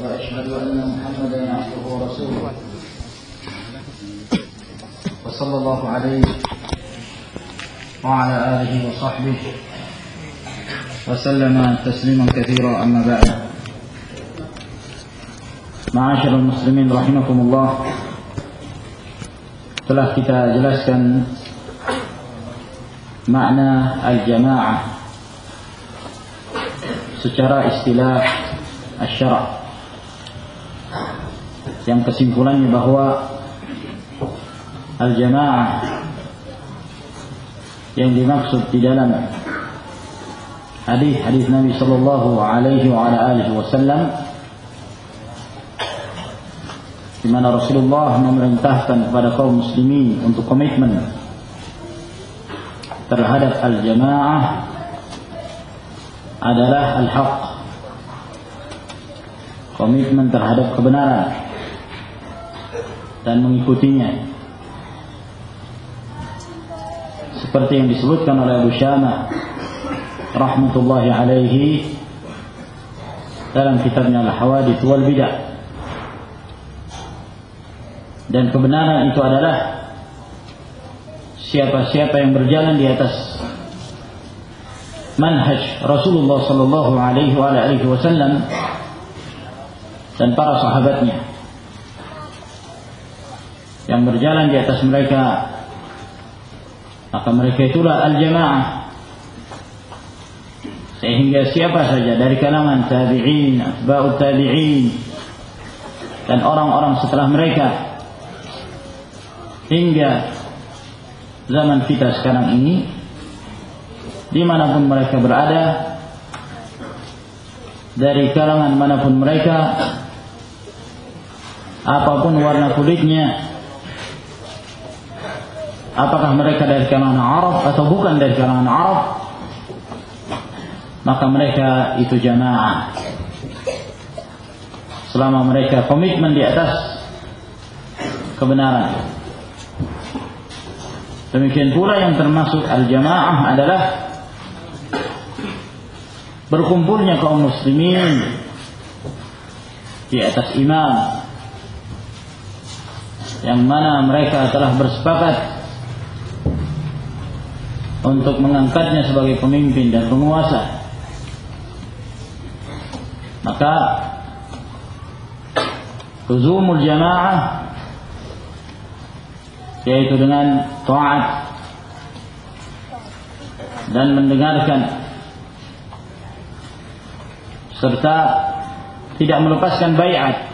وأشهد أن محمدا عبده ورسوله. وصلى الله عليه وعلى آله وصحبه وسلم تسليما كثيرا. أما بعد معاشر المسلمين رحمكم الله telah kita jelaskan makna al-jamaah secara istilah asy-syara' yang kesimpulannya bahwa al-jamaah yang dimaksud di dalam hadis-hadis Nabi sallallahu alaihi wa ala alihi wasallam di mana Rasulullah memerintahkan kepada kaum muslimin untuk komitmen terhadap al-jamaah adalah al-haq. Komitmen terhadap kebenaran dan mengikutinya. Seperti yang disebutkan oleh Abu Syama rahmatullahi alaihi dalam kitabnya Al-Hawadith wal Bidah. Dan kebenaran itu adalah siapa-siapa yang berjalan di atas manhaj Rasulullah sallallahu alaihi wasallam dan para sahabatnya yang berjalan di atas mereka maka mereka itulah al-jamaah. Sehingga siapa saja dari kalangan tabi'in, atba'ut tabi'in dan orang-orang setelah mereka hingga zaman kita sekarang ini di mana pun mereka berada dari kalangan mana pun mereka apa pun warna kulitnya apakah mereka dari kalangan Arab atau bukan dari kalangan Arab? Maka mereka itu jamaah. Selama mereka komitmen di atas kebenaran. Demikian pula yang termasuk al-jamaah adalah berkumpulnya kaum muslimin di atas imam yang mana mereka telah bersepakat untuk mengangkatnya sebagai pemimpin dan penguasa. Maka luzumul jamaah yaitu dengan taat dan mendengarkan serta tidak melepaskan bayat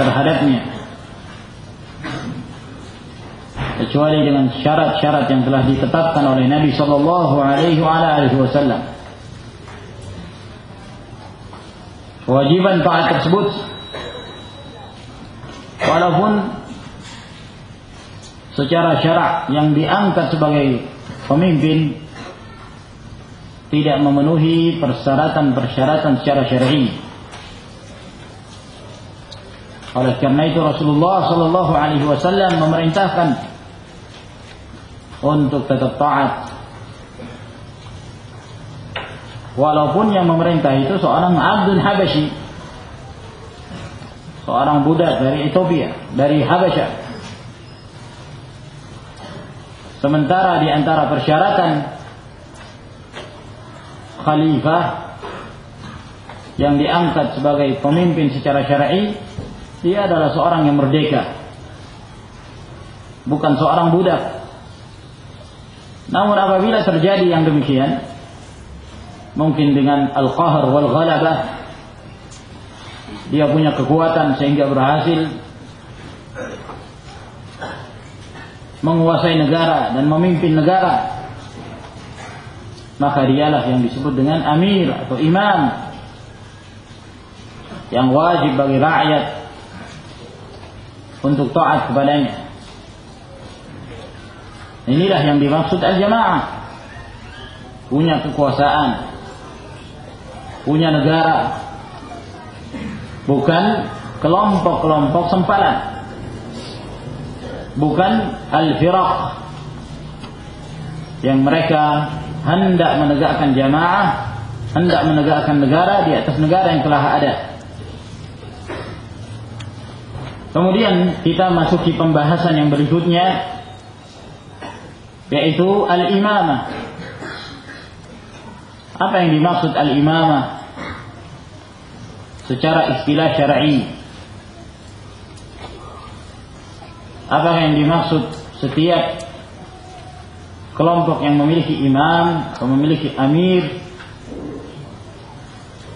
terhadapnya kecuali dengan syarat-syarat yang telah ditetapkan oleh Nabi sallallahu alaihi wasallam kewajiban taat tersebut walaupun secara syarak yang diangkat sebagai pemimpin tidak memenuhi persyaratan-persyaratan secara syar'i. Oleh karena itu Rasulullah Shallallahu Alaihi Wasallam memerintahkan untuk tetap taat. Walaupun yang memerintah itu seorang Abdul Habashi, seorang budak dari Ethiopia, dari Habasyah. Sementara di antara persyaratan khalifah yang diangkat sebagai pemimpin secara syar'i, dia adalah seorang yang merdeka. Bukan seorang budak. Namun apabila terjadi yang demikian, mungkin dengan al-qahr wal ghalabah dia punya kekuatan sehingga berhasil menguasai negara dan memimpin negara maka dialah yang disebut dengan amir atau imam yang wajib bagi rakyat untuk taat kepadanya inilah yang dimaksud al-jamaah. Punya kekuasaan. Punya negara. Bukan kelompok-kelompok sempalan. Bukan al-firaq. Yang mereka hendak menegakkan jamaah hendak menegakkan negara di atas negara yang telah ada. Kemudian kita masuki pembahasan yang berikutnya yaitu al-imamah. Apa yang dimaksud al-imamah? Secara istilah syar'i. Apa yang dimaksud setiap kelompok yang memiliki imam atau memiliki amir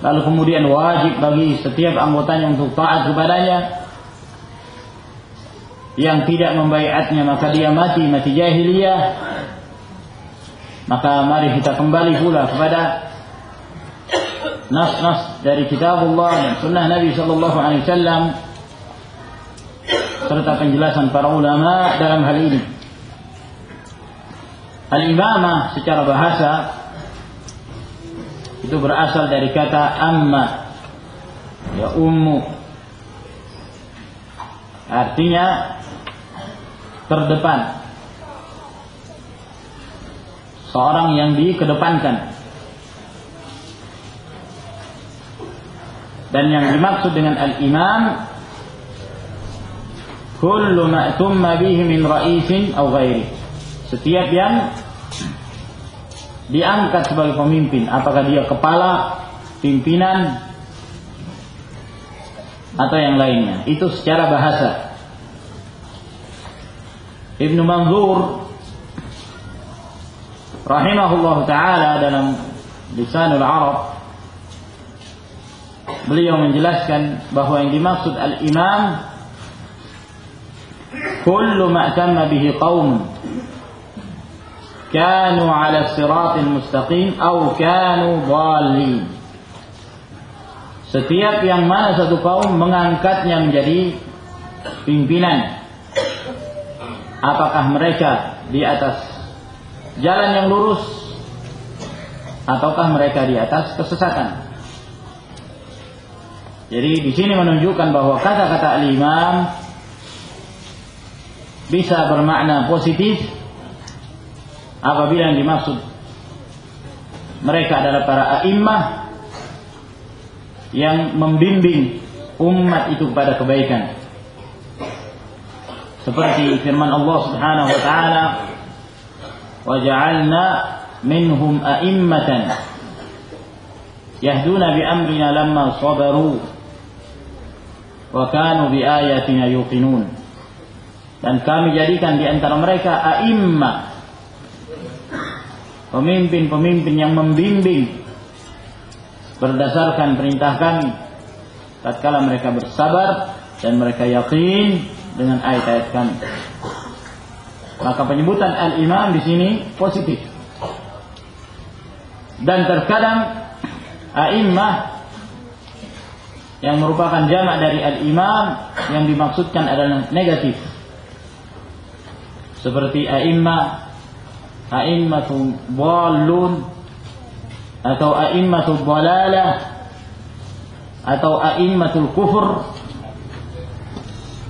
lalu kemudian wajib bagi setiap anggotanya untuk taat kepadanya yang tidak membaiatnya maka dia mati mati jahiliyah maka mari kita kembali pula kepada nas-nas dari kitabullah dan sunnah Nabi sallallahu alaihi wasallam serta penjelasan para ulama dalam hal ini. Al-imamah secara bahasa itu berasal dari kata amma ya ummu artinya terdepan. Seorang yang dikedepankan. Dan yang dimaksud dengan al-imam kullu ma tumma bihi min ra'isin aw ghairi. Setiap yang diangkat sebagai pemimpin, apakah dia kepala, pimpinan atau yang lainnya. Itu secara bahasa. Ibnu Manzur rahimahullah taala dalam Lisanul Arab beliau menjelaskan bahwa yang dimaksud al-imam kullu ma tamma bihi qaum kanu ala siratin mustaqim atau kanu dhalin setiap yang mana satu kaum mengangkatnya menjadi pimpinan apakah mereka di atas jalan yang lurus ataukah mereka di atas kesesatan. Jadi di sini menunjukkan bahwa kata-kata al-imam bisa bermakna positif apabila yang dimaksud mereka adalah para a'immah yang membimbing umat itu kepada kebaikan. seperti firman Allah Subhanahu wa taala yahduna bi amrina lamma sabaru wa kanu bi ayatina yuqinun dan kami jadikan di antara mereka a'immah pemimpin-pemimpin yang membimbing berdasarkan perintah kami tatkala mereka bersabar dan mereka yakin dengan ayat-ayat kami. Maka penyebutan al-imam di sini positif. Dan terkadang a'immah yang merupakan jamak dari al-imam yang dimaksudkan adalah negatif. Seperti a'immah a'immatu dhallun atau a'immatu dhalalah atau a'immatul kufur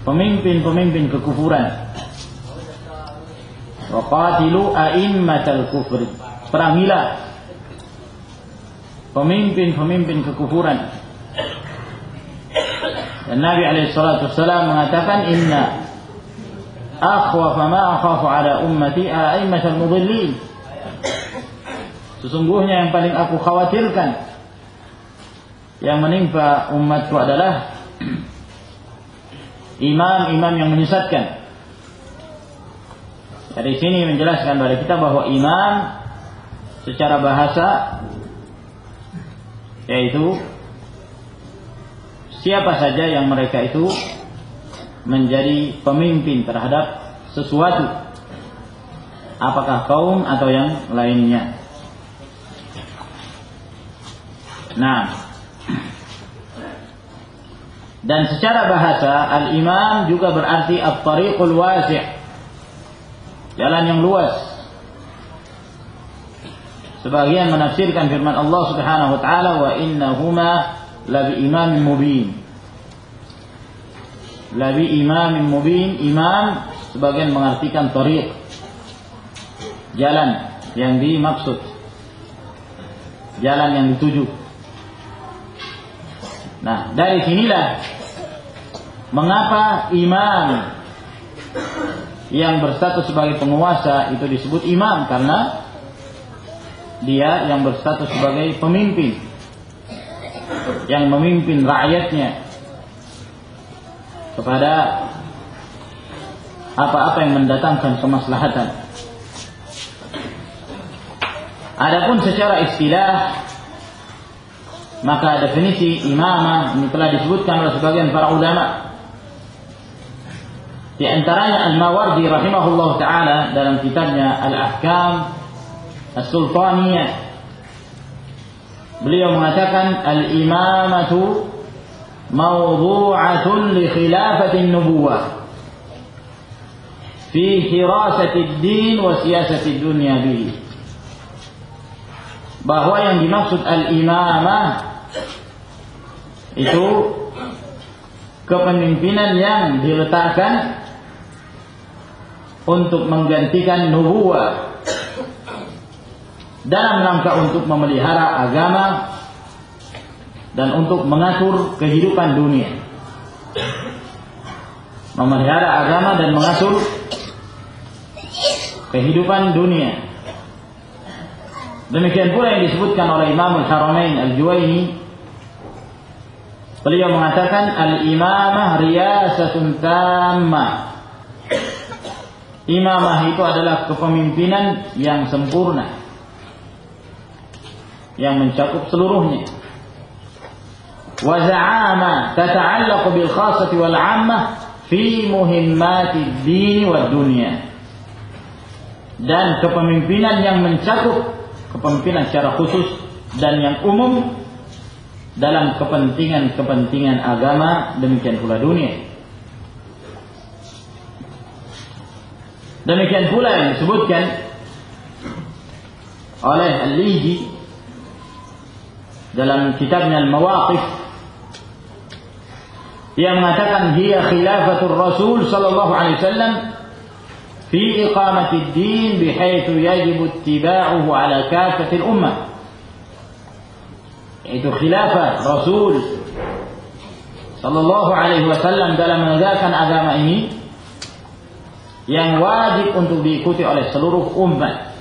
pemimpin-pemimpin kekufuran. Waqatilu a'immatal kufri. Perangilah pemimpin-pemimpin kekufuran. Dan Nabi alaihi salatu mengatakan inna akhwafa ma akhafu ala ummati a'immatal mudillin. Sesungguhnya yang paling aku khawatirkan yang menimpa umatku adalah imam-imam yang menyesatkan. Dari sini menjelaskan kepada kita bahwa imam secara bahasa yaitu siapa saja yang mereka itu menjadi pemimpin terhadap sesuatu apakah kaum atau yang lainnya. Nah, dan secara bahasa al-imam juga berarti at-tariqul wasi'. Jalan yang luas. Sebagian menafsirkan firman Allah Subhanahu wa taala wa innahuma labi imamin mubin. Labi imamin mubin, imam sebagian mengartikan tariq. Jalan yang dimaksud. jalan yang dituju. Nah, dari sinilah mengapa imam yang berstatus sebagai penguasa itu disebut imam karena dia yang berstatus sebagai pemimpin yang memimpin rakyatnya kepada apa-apa yang mendatangkan kemaslahatan. Adapun secara istilah maka definisi imamah ini telah disebutkan oleh sebagian para ulama. Di antaranya Al-Mawardi rahimahullah taala dalam kitabnya Al-Ahkam As-Sultaniyah. Beliau mengatakan al-imamatu mawdu'atun li khilafatin nubuwah fi hirasati din wa siyasati dunya bihi bahwa yang dimaksud al-imamah itu kepemimpinan yang diletakkan untuk menggantikan nubuah dalam rangka untuk memelihara agama dan untuk mengatur kehidupan dunia. Memelihara agama dan mengatur kehidupan dunia. Demikian pula yang disebutkan oleh Imam Al-Haramain Al-Juwaini Beliau mengatakan al-imamah riyasatun tammah. Imamah itu adalah kepemimpinan yang sempurna. Yang mencakup seluruhnya. Wa za'ama tata'allaqu bil khassati wal 'ammah fi muhimmati din wa dunya. Dan kepemimpinan yang mencakup kepemimpinan secara khusus dan yang umum dalam kepentingan-kepentingan agama demikian pula dunia. Demikian pula yang disebutkan oleh Al-Liji dalam kitabnya Al-Mawaqif yang mengatakan dia khilafatul Rasul sallallahu alaihi wasallam fi iqamati ad-din bihaitsu yajibu ittiba'uhu ala kafatil ummah yaitu khilafah Rasul Sallallahu Alaihi Wasallam dalam menegakkan agama ini yang wajib untuk diikuti oleh seluruh umat.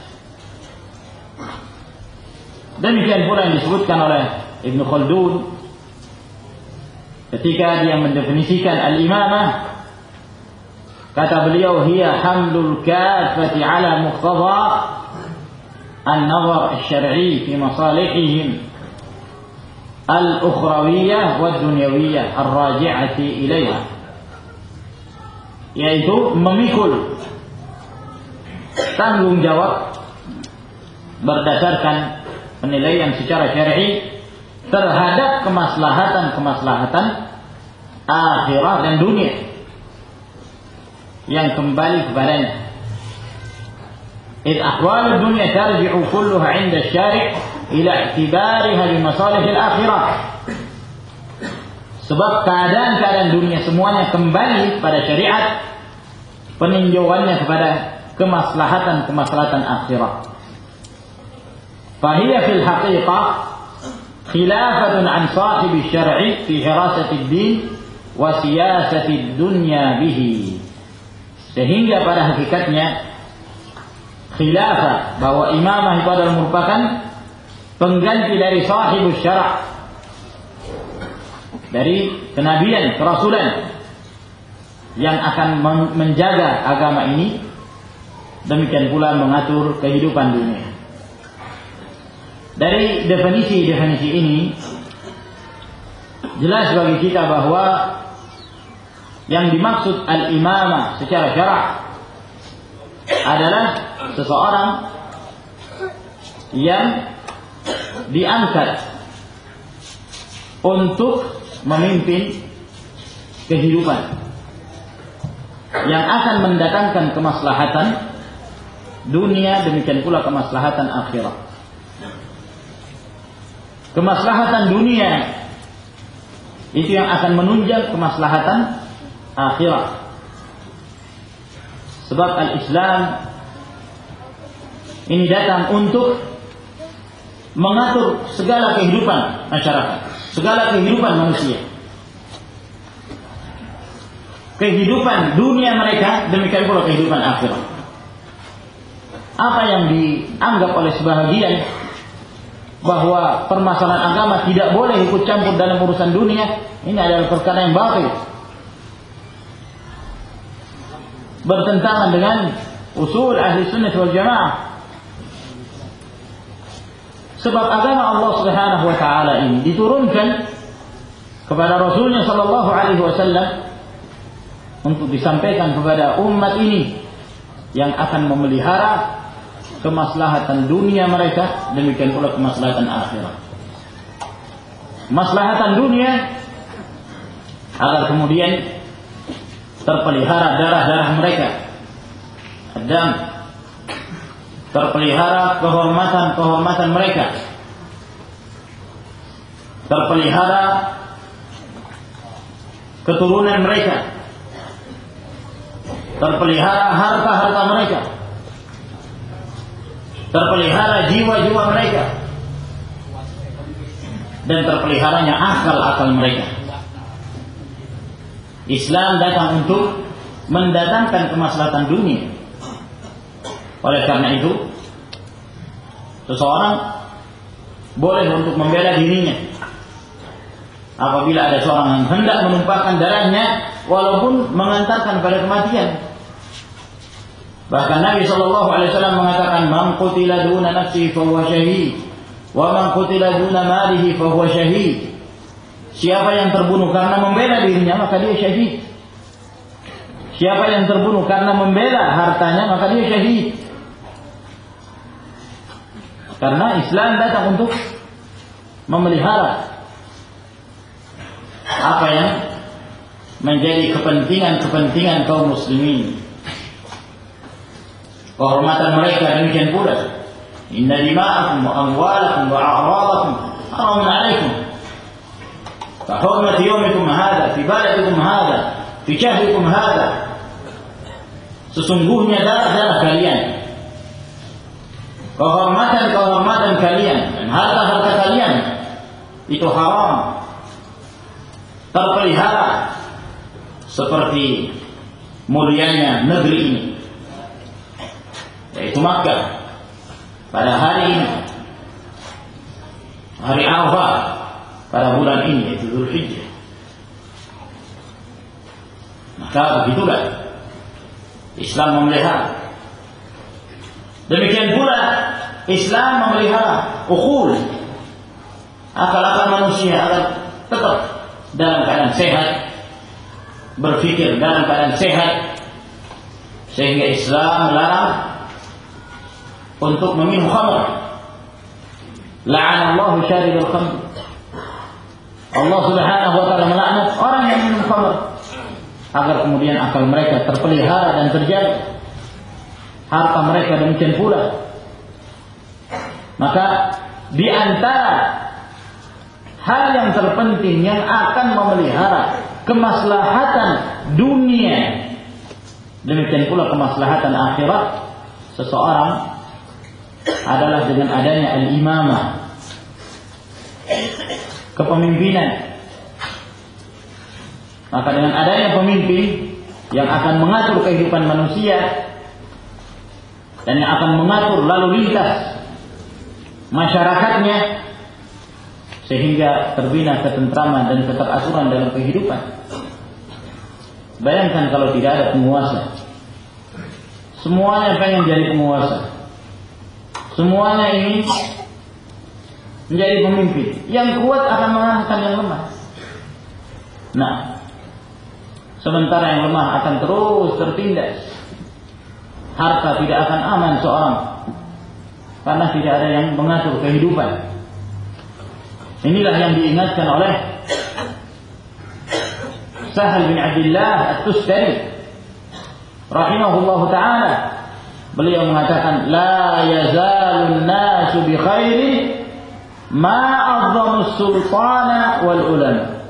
Demikian pula yang disebutkan oleh Ibn Khaldun ketika dia mendefinisikan al-imamah kata beliau hiya hamlul kafati ala muqtada an-nazar asy-syar'i fi masalihihim al-ukhrawiyah wa dunyawiyah ar-raji'ati ilaiha yaitu memikul tanggung jawab berdasarkan penilaian secara syar'i terhadap kemaslahatan-kemaslahatan akhirat dan dunia yang kembali kepadanya. إذ أحوال الدنيا ترجع كلها عند الشارع ila i'tibariha li masalihil akhirah. Sebab keadaan-keadaan dunia semuanya kembali pada syariat peninjauannya kepada kemaslahatan-kemaslahatan akhirat. Fahiyya fil haqiqah khilafatun an sahibi syar'i fi hirasati din wa siyasati dunya bihi. Sehingga pada hakikatnya khilafah bahwa imamah itu adalah merupakan pengganti dari sahibus syara' dari kenabian, kerasulan yang akan menjaga agama ini demikian pula mengatur kehidupan dunia. Dari definisi-definisi ini jelas bagi kita bahwa yang dimaksud al-imamah secara syarak adalah seseorang yang diangkat untuk memimpin kehidupan yang akan mendatangkan kemaslahatan dunia demikian pula kemaslahatan akhirat. Kemaslahatan dunia itu yang akan menunjang kemaslahatan akhirat. Sebab al-Islam ini datang untuk mengatur segala kehidupan masyarakat, segala kehidupan manusia. Kehidupan dunia mereka demikian pula kehidupan akhirat. Apa yang dianggap oleh sebahagian bahwa permasalahan agama tidak boleh ikut campur dalam urusan dunia, ini adalah perkara yang batil. Bertentangan dengan usul ahli sunnah wal jamaah Sebab agama Allah Subhanahu wa taala ini diturunkan kepada Rasulnya sallallahu alaihi wasallam untuk disampaikan kepada umat ini yang akan memelihara kemaslahatan dunia mereka demikian pula kemaslahatan akhirat. Maslahatan dunia agar kemudian terpelihara darah-darah mereka. Dan terpelihara kehormatan-kehormatan mereka. Terpelihara keturunan mereka. Terpelihara harta-harta mereka. Terpelihara jiwa-jiwa mereka. Dan terpeliharanya akal-akal mereka. Islam datang untuk mendatangkan kemaslahatan dunia oleh karena itu, seseorang boleh untuk membela dirinya. Apabila ada seorang yang hendak menumpahkan darahnya, walaupun mengantarkan pada kematian. Bahkan Nabi Shallallahu Alaihi Wasallam mengatakan, "Man qutila duna nafsi fahuwa syahid, wa man qutila duna malihi fahuwa syahid." Siapa yang terbunuh karena membela dirinya, maka dia syahid. Siapa yang terbunuh karena membela hartanya, maka dia syahid. Karena Islam datang untuk memelihara apa yang menjadi kepentingan-kepentingan kaum muslimin. Kehormatan mereka demikian pula. Inna dima'akum wa amwalakum wa a'radakum haramun 'alaikum. Fa hurmatu yawmikum hadha fi baladikum hadha fi hadha. Sesungguhnya darah-darah kalian kehormatan-kehormatan kalian dan harta-harta kalian itu haram. Terpelihara seperti mulianya negeri ini yaitu Makkah. Pada hari ini hari Arafah pada bulan ini yaitu Zulhijjah. Maka begitulah Islam memelihara Demikian pula Islam memelihara ukul akal-akal manusia agar tetap dalam keadaan sehat, berpikir dalam keadaan sehat, sehingga Islam melarang untuk meminum khamr. La'anallahu syaribul khamr. Allah Subhanahu wa taala melaknat orang yang minum khamr agar kemudian akal mereka terpelihara dan terjaga harta mereka demikian pula. Maka di antara hal yang terpenting yang akan memelihara kemaslahatan dunia demikian pula kemaslahatan akhirat seseorang adalah dengan adanya al-imamah kepemimpinan maka dengan adanya pemimpin yang akan mengatur kehidupan manusia dan yang akan mengatur lalu lintas masyarakatnya sehingga terbina ketentraman dan keteraturan dalam kehidupan. Bayangkan kalau tidak ada penguasa. Semuanya pengen jadi penguasa. Semuanya ini menjadi pemimpin. Yang kuat akan mengalahkan yang lemah. Nah, sementara yang lemah akan terus tertindas harta tidak akan aman seorang karena tidak ada yang mengatur kehidupan. Inilah yang diingatkan oleh Sahal bin Abdullah At-Tustari rahimahullah taala. Beliau mengatakan la yazalun nasu bi khairin ma azzamu sultana wal ulama.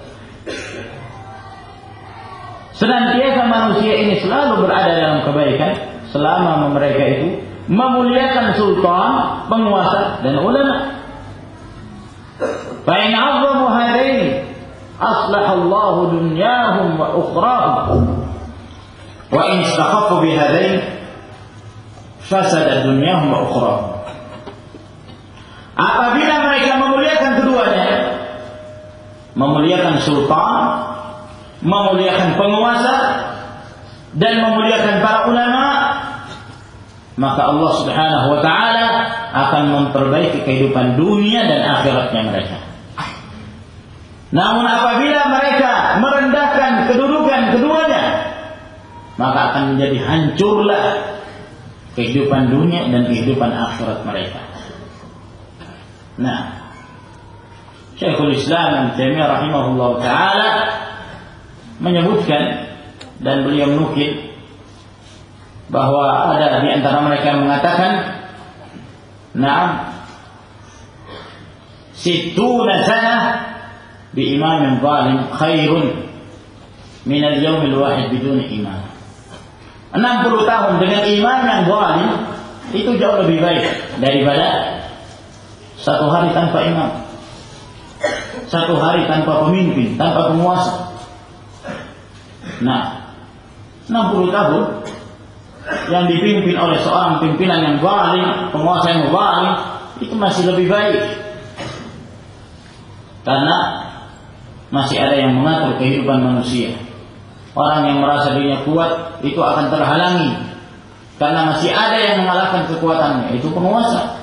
Senantiasa manusia ini selalu berada dalam kebaikan selama mereka itu memuliakan sultan, penguasa dan ulama. Fa'in azzamu aslah aslahallahu dunyahum wa ukhrahum. Wa in istaqafu bihadain fasada dunyahum wa ukhrahum. Apabila mereka memuliakan keduanya, memuliakan sultan, memuliakan penguasa, dan memuliakan para ulama, maka Allah Subhanahu wa taala akan memperbaiki kehidupan dunia dan akhiratnya mereka. Namun apabila mereka merendahkan kedudukan keduanya, maka akan menjadi hancurlah kehidupan dunia dan kehidupan akhirat mereka. Nah, Syekhul Islam Ibn Taimiyah rahimahullah taala menyebutkan dan beliau menukil bahwa ada di antara mereka yang mengatakan Naam Situna sana bi imam zalim khairun min al-yawm al-wahid bidun imam 60 tahun dengan imam yang zalim itu jauh lebih baik daripada satu hari tanpa imam. Satu hari tanpa pemimpin, tanpa penguasa. Nah, 60 tahun yang dipimpin oleh seorang pimpinan yang zalim, penguasa yang zalim, itu masih lebih baik. Karena masih ada yang mengatur kehidupan manusia. Orang yang merasa dirinya kuat itu akan terhalangi karena masih ada yang mengalahkan kekuatannya, itu penguasa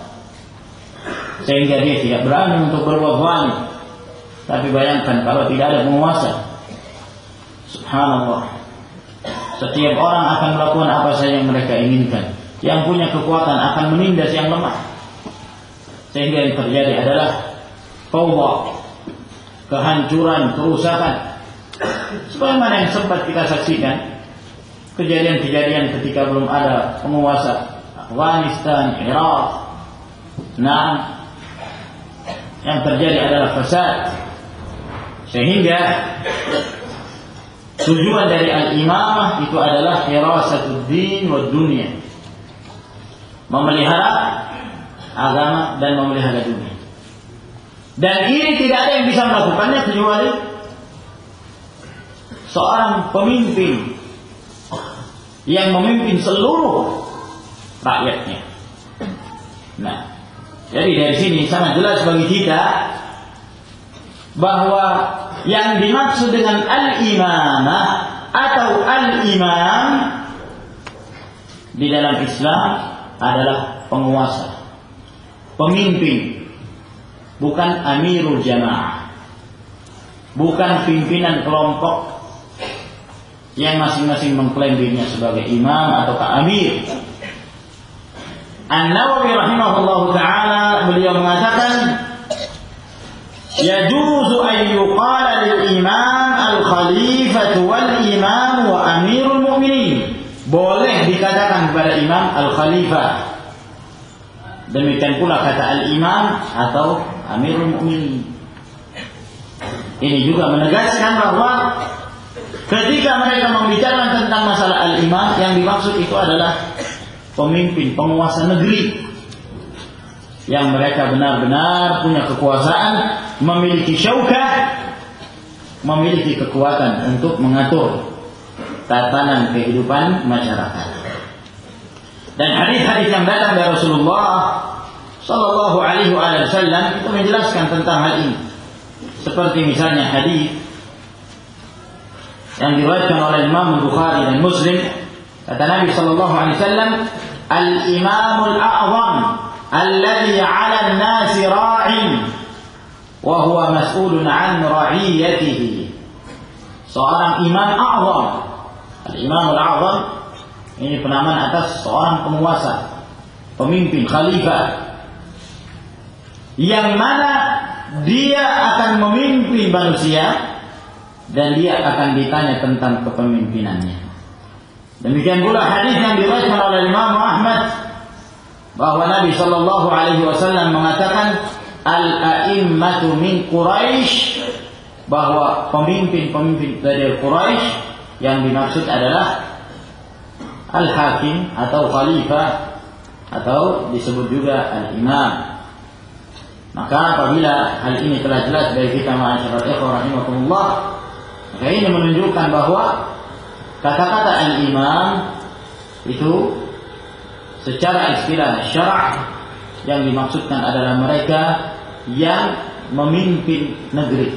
sehingga dia tidak berani untuk berbuat zalim. Tapi bayangkan kalau tidak ada penguasa. Subhanallah. Setiap orang akan melakukan apa saja yang mereka inginkan. Yang punya kekuatan akan menindas yang lemah. Sehingga yang terjadi adalah fawwa, kehancuran, kerusakan. Sebagaimana yang sempat kita saksikan kejadian-kejadian ketika belum ada penguasa Afghanistan, Irak, nah yang terjadi adalah fasad sehingga tujuan dari al-imamah itu adalah din wa dunia. Memelihara agama dan memelihara dunia. Dan ini tidak ada yang bisa melakukannya kecuali seorang pemimpin yang memimpin seluruh rakyatnya. Nah jadi dari sini sangat jelas bagi kita bahwa yang dimaksud dengan al-imamah atau al-imam di dalam Islam adalah penguasa, pemimpin, bukan amirul jamaah, bukan pimpinan kelompok yang masing-masing mengklaim dirinya sebagai imam atau amir. An-Nawawi rahimahullahu taala beliau mengatakan yajuzu an yuqala lil imam al khalifatu wal imam wa amirul mu'minin. Boleh dikatakan kepada imam al khalifah demikian pula kata al imam atau amirul mu'minin. Ini juga menegaskan bahwa ketika mereka membicarakan tentang masalah al imam yang dimaksud itu adalah pemimpin, penguasa negeri. Yang mereka benar-benar punya kekuasaan, memiliki syaukah, memiliki kekuatan untuk mengatur tatanan kehidupan masyarakat. Dan hadis-hadis yang datang dari Rasulullah Sallallahu Alaihi Wasallam itu menjelaskan tentang hal ini. Seperti misalnya hadis yang diriwayatkan oleh Imam Bukhari dan Muslim Kata Nabi sallallahu alaihi wasallam, "Al-imamul a'zam alladhi 'ala an-nasi ra'in wa huwa mas'ulun 'an ra'iyatihi." Seorang imam a'zam. Al-imamul a'zam ini penamaan atas seorang penguasa, pemimpin, khalifah yang mana dia akan memimpin manusia dan dia akan ditanya tentang kepemimpinannya. Demikian pula hadis yang diriwayatkan oleh Imam Ahmad bahwa Nabi Shallallahu Alaihi Wasallam mengatakan al-a'immatu min Quraisy bahwa pemimpin-pemimpin dari Quraisy yang dimaksud adalah al-hakim atau khalifah atau disebut juga al-imam. Maka apabila hal ini telah jelas dari kita ma'asyiral ikhwah rahimakumullah, maka ini menunjukkan bahwa kata-kata al-imam itu secara istilah syara' yang dimaksudkan adalah mereka yang memimpin negeri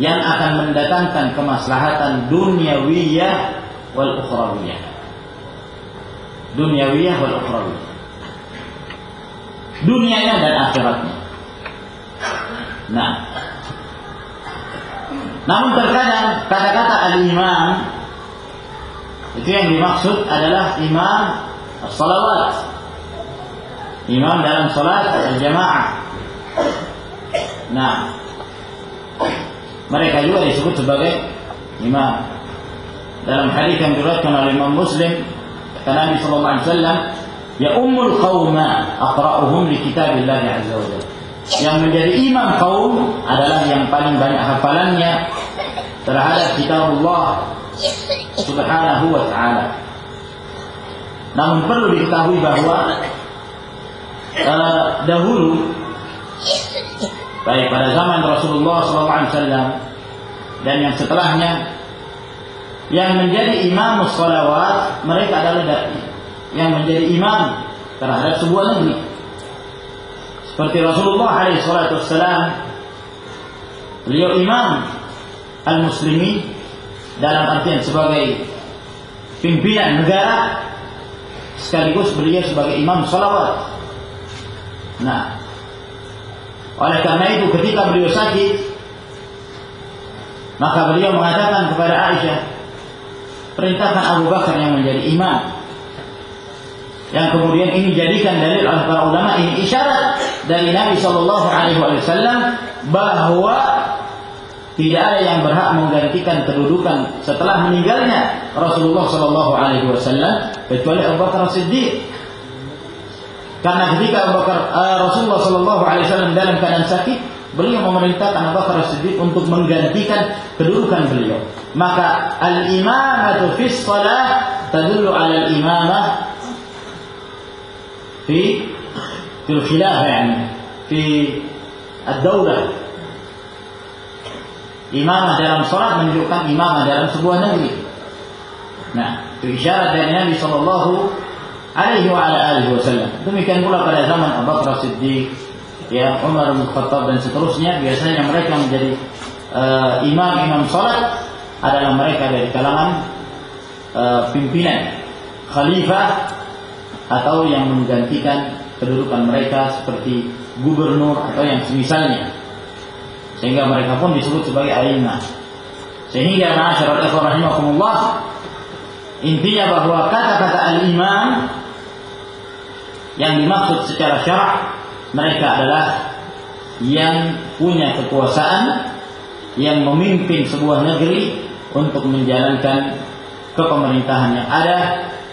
yang akan mendatangkan kemaslahatan duniawiyah wal ukhrawiyah. Duniawiyah wal ukhrawiyah dunianya dan akhiratnya. Nah, namun terkadang kata-kata al-imam itu yang dimaksud adalah imam salawat. Imam dalam salat al-jamaah. Nah, mereka juga disebut sebagai imam. Dalam hadis yang diriwayatkan oleh Imam Muslim, kata Nabi sallallahu alaihi wasallam, ya ummul qauma aqra'uhum li kitabillah azza wa jalla yang menjadi imam kaum adalah yang paling banyak hafalannya terhadap kitabullah subhanahu wa ta'ala namun perlu diketahui bahwa uh, dahulu baik pada zaman Rasulullah SAW dan yang setelahnya yang menjadi imam salawat mereka adalah yang menjadi imam terhadap sebuah negeri. Seperti Rasulullah SAW, beliau imam al-muslimin dalam artian sebagai pimpinan negara sekaligus beliau sebagai imam salawat. Nah, oleh karena itu ketika beliau sakit, maka beliau mengatakan kepada Aisyah, perintahkan Abu Bakar yang menjadi imam yang kemudian ini jadikan dalil oleh para ulama ini isyarat dari Nabi Shallallahu Alaihi Wasallam bahwa tidak ada yang berhak menggantikan kedudukan setelah meninggalnya Rasulullah Shallallahu Alaihi Wasallam kecuali Abu Bakar Siddiq. Karena ketika Abu Bakar uh, Rasulullah Shallallahu Alaihi Wasallam dalam keadaan sakit, beliau memerintahkan Abu Bakar Siddiq untuk menggantikan kedudukan beliau. Maka al imamah fi shalah tadullu ala al imamah fi fi khilafah yani fi ad-daulah. Imamah dalam salat menunjukkan imamah dalam sebuah negeri. Nah, itu isyarat dari Nabi Shallallahu Alaihi wa alihi Wasallam. Demikian pula pada zaman Abu Bakar Siddiq, ya Umar bin Khattab dan seterusnya, biasanya mereka menjadi uh, imam-imam sholat adalah mereka dari kalangan uh, pimpinan khalifah atau yang menggantikan kedudukan mereka seperti gubernur atau yang semisalnya sehingga mereka pun disebut sebagai a'immah sehingga masyarakat rahimakumullah intinya bahwa kata-kata al-imam yang dimaksud secara syarak mereka adalah yang punya kekuasaan yang memimpin sebuah negeri untuk menjalankan kepemerintahan yang ada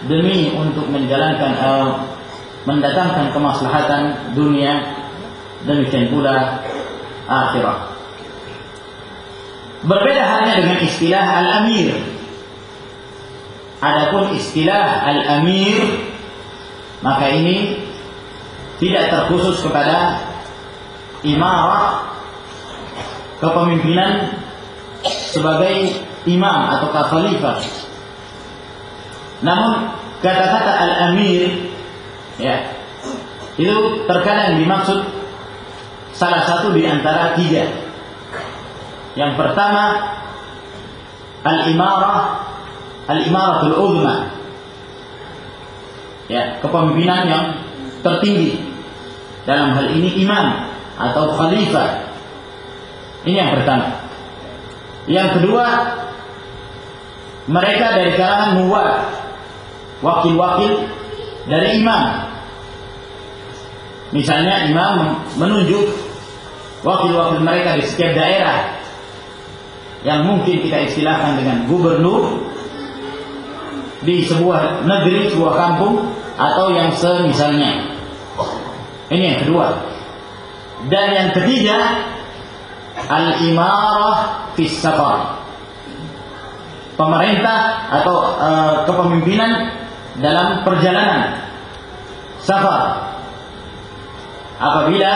demi untuk menjalankan uh, mendatangkan kemaslahatan dunia demikian pula akhirat. Berbeda halnya dengan istilah al-amir. Adapun istilah al-amir maka ini tidak terkhusus kepada imarah kepemimpinan sebagai imam atau khalifah namun kata-kata al-amir ya itu terkadang dimaksud salah satu di antara tiga. Yang pertama al-imarah al-imaratul uzma. Ya, kepemimpinan yang tertinggi. Dalam hal ini imam atau khalifah. Ini yang pertama. Yang kedua mereka dari kalangan muwad wakil-wakil dari imam. Misalnya imam menunjuk wakil-wakil mereka di setiap daerah yang mungkin kita istilahkan dengan gubernur di sebuah negeri, sebuah kampung atau yang semisalnya. Ini yang kedua. Dan yang ketiga al-imarah fis safar. Pemerintah atau e, kepemimpinan dalam perjalanan safar apabila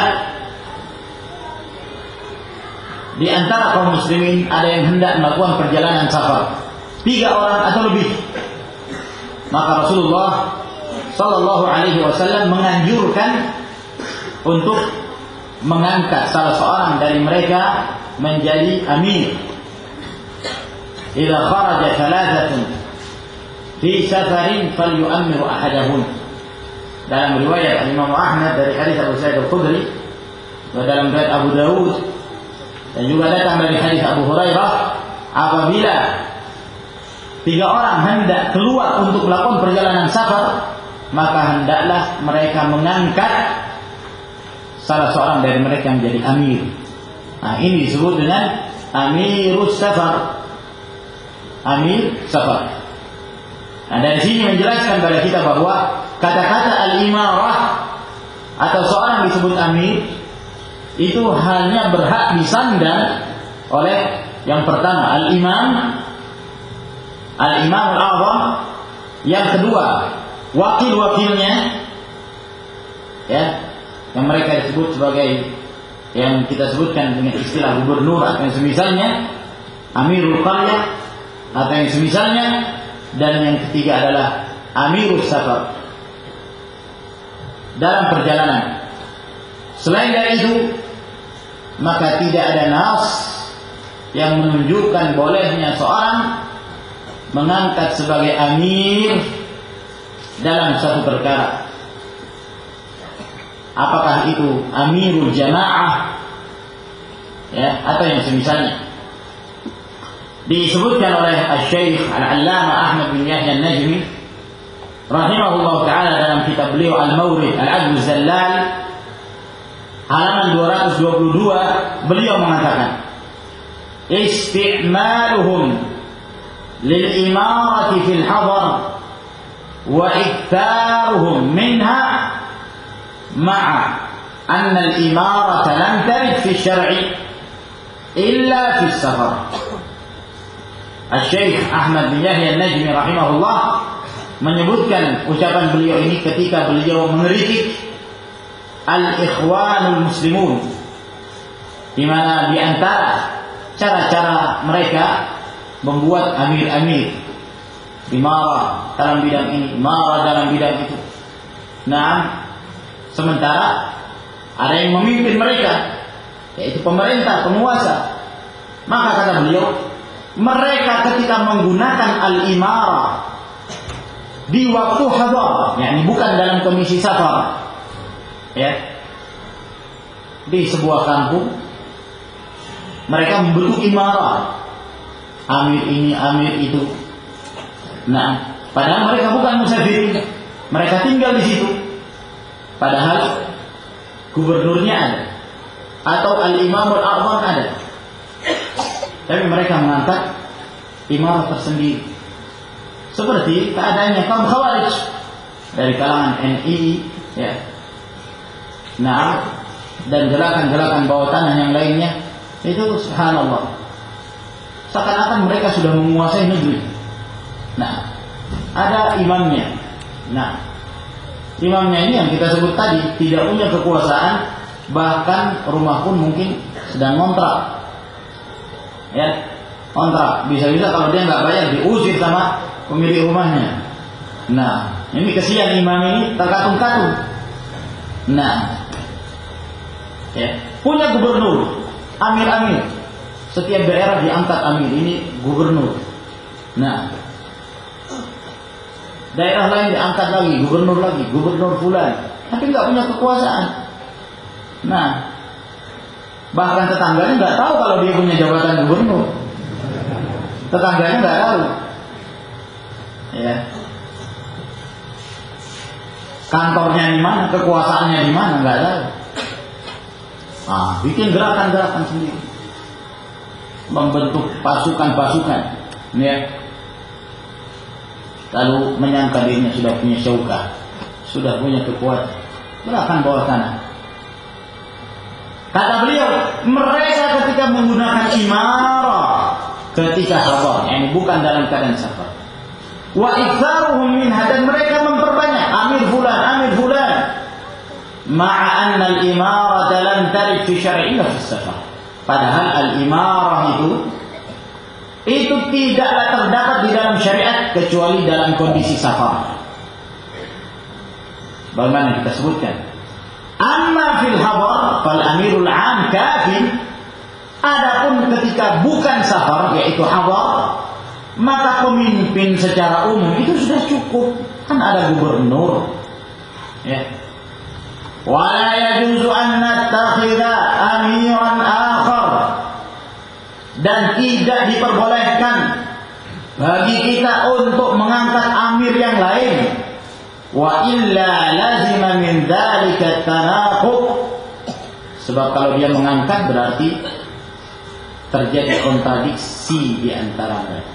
di antara kaum muslimin ada yang hendak melakukan perjalanan safar tiga orang atau lebih maka Rasulullah Shallallahu Alaihi Wasallam menganjurkan untuk mengangkat salah seorang dari mereka menjadi amir. Ila kharaja thalathatun fi safarin falyu'ammiru ahadahum. Dalam riwayat Imam Ahmad dari hadis Abu Sa'id Al-Khudri dan dalam riwayat Abu Dawud dan juga datang dari hadis Abu Hurairah apabila tiga orang hendak keluar untuk melakukan perjalanan safar maka hendaklah mereka mengangkat salah seorang dari mereka yang menjadi amir. Nah, ini disebut dengan amirus safar. Amir safar. Nah, dari sini menjelaskan kepada kita bahwa kata-kata al-imarah atau seorang disebut amir itu hanya berhak disandang oleh yang pertama al-imam al-imam al-azam yang kedua wakil-wakilnya ya yang mereka disebut sebagai yang kita sebutkan dengan istilah gubernur atau yang semisalnya amirul qaryah atau yang semisalnya dan yang ketiga adalah amirul safar dalam perjalanan. Selain dari itu maka tidak ada nas yang menunjukkan bolehnya seorang mengangkat sebagai amir dalam satu perkara. Apakah itu amirul jamaah ya atau yang semisalnya. Disebutkan oleh Syekh Al-Allamah Ahmad bin Yahya An-Najmi rahimahullah taala dalam kitab beliau Al-Mawrid Al-Adl Zallal halaman 222 beliau mengatakan isti'maluhum lil imarati fil wa ikhtaruhum minha ma'a anna al-imarat lam tarid fi syar'i illa fi safar. Al-Syeikh Ahmad bin Yahya Najmi rahimahullah menyebutkan ucapan beliau ini ketika beliau mengeritik al-ikhwanul muslimun di mana di antara cara-cara mereka membuat amir-amir imara dalam bidang ini, imara dalam bidang itu. Nah, sementara ada yang memimpin mereka, yaitu pemerintah, penguasa. Maka kata beliau, mereka ketika menggunakan al-imara di waktu hadar, yakni bukan dalam komisi safar, ya, di sebuah kampung, mereka membentuk imara, amir ini, amir itu, Nah, padahal mereka bukan musafir, mereka tinggal di situ. Padahal gubernurnya ada atau al-imamul a'zam ada. Tapi mereka mengangkat imam tersendiri. Seperti keadaannya kaum khawarij dari kalangan NI ya. Nah, dan gerakan-gerakan bawah tanah yang lainnya itu subhanallah. Seakan-akan mereka sudah menguasai negeri. Nah, ada imamnya. Nah, imamnya ini yang kita sebut tadi tidak punya kekuasaan, bahkan rumah pun mungkin sedang kontrak. Ya, kontrak. Bisa-bisa kalau dia nggak bayar diusir sama pemilik rumahnya. Nah, ini kesian imam ini terkatung-katung. Nah, ya, punya gubernur, amir-amir. Setiap daerah diangkat amir, ini gubernur. Nah, Daerah lain diangkat lagi, gubernur lagi, gubernur bulan. Tapi nggak punya kekuasaan. Nah, bahkan tetangganya nggak tahu kalau dia punya jabatan gubernur. Tetangganya nggak tahu. Ya. Kantornya di mana, kekuasaannya di mana nggak tahu. Ah, bikin gerakan-gerakan sendiri. Membentuk pasukan-pasukan. Ya, lalu menyangka dirinya sudah punya syauka, sudah punya kekuatan, belakang bawah tanah. Kata beliau, mereka ketika menggunakan imarah ketika safar, ini bukan dalam keadaan safar. Wa iktsaruhum minha dan mereka memperbanyak amir fulan, amir fulan. ma'a anna al-imarata lam tarid fi syar'iyya fi. Padahal al-imarah itu itu tidaklah terdapat di dalam syariat kecuali dalam kondisi safar. Bagaimana kita sebutkan? Amma fil hadar fal amirul am kafi. Adapun ketika bukan safar yaitu hadar, maka pemimpin secara umum itu sudah cukup. Kan ada gubernur. Ya. Wala yajuzu an nattakhidha amiran akhar dan tidak diperbolehkan bagi kita untuk mengangkat amir yang lain. Wa illa lazima min dzalika tanaqub sebab kalau dia mengangkat berarti terjadi kontradiksi di antara mereka.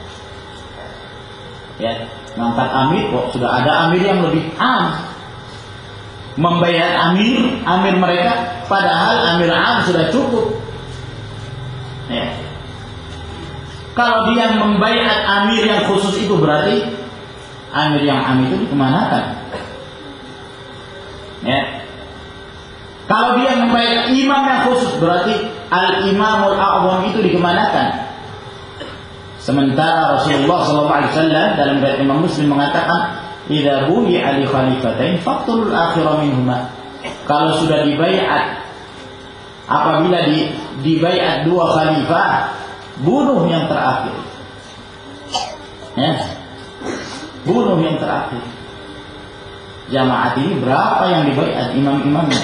Ya mengangkat amir kok sudah ada amir yang lebih am. Membayar amir amir mereka padahal amir am sudah cukup. Ya kalau dia membayar amir yang khusus itu berarti amir yang am itu dikemanakan? Ya. Kalau dia membayar imam yang khusus berarti al-imamul a'zam itu dikemanakan? Sementara Rasulullah SAW dalam riwayat Imam Muslim mengatakan, "Idza buyi'a li khalifatain faqtul akhira minhuma." Kalau sudah dibayat apabila di dua khalifah, bunuh yang terakhir. Ya. Bunuh yang terakhir. Jamaat ini berapa yang dibayar imam-imamnya?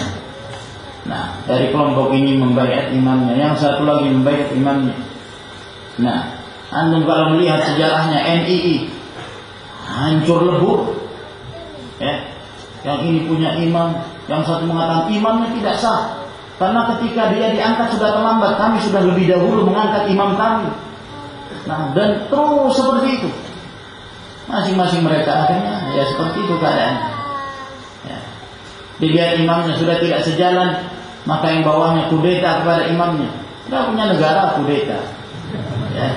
Nah, dari kelompok ini membayar imamnya, yang satu lagi membayar imamnya. Nah, antum kalau melihat sejarahnya NII hancur lebur. Ya. Yang ini punya imam, yang satu mengatakan imamnya tidak sah. Karena ketika dia diangkat sudah terlambat, kami sudah lebih dahulu mengangkat imam kami. Nah, dan terus seperti itu. Masing-masing mereka akhirnya ya seperti itu keadaannya. Ya. Dilihat imamnya sudah tidak sejalan, maka yang bawahnya kudeta kepada imamnya. Tidak punya negara kudeta. Ya.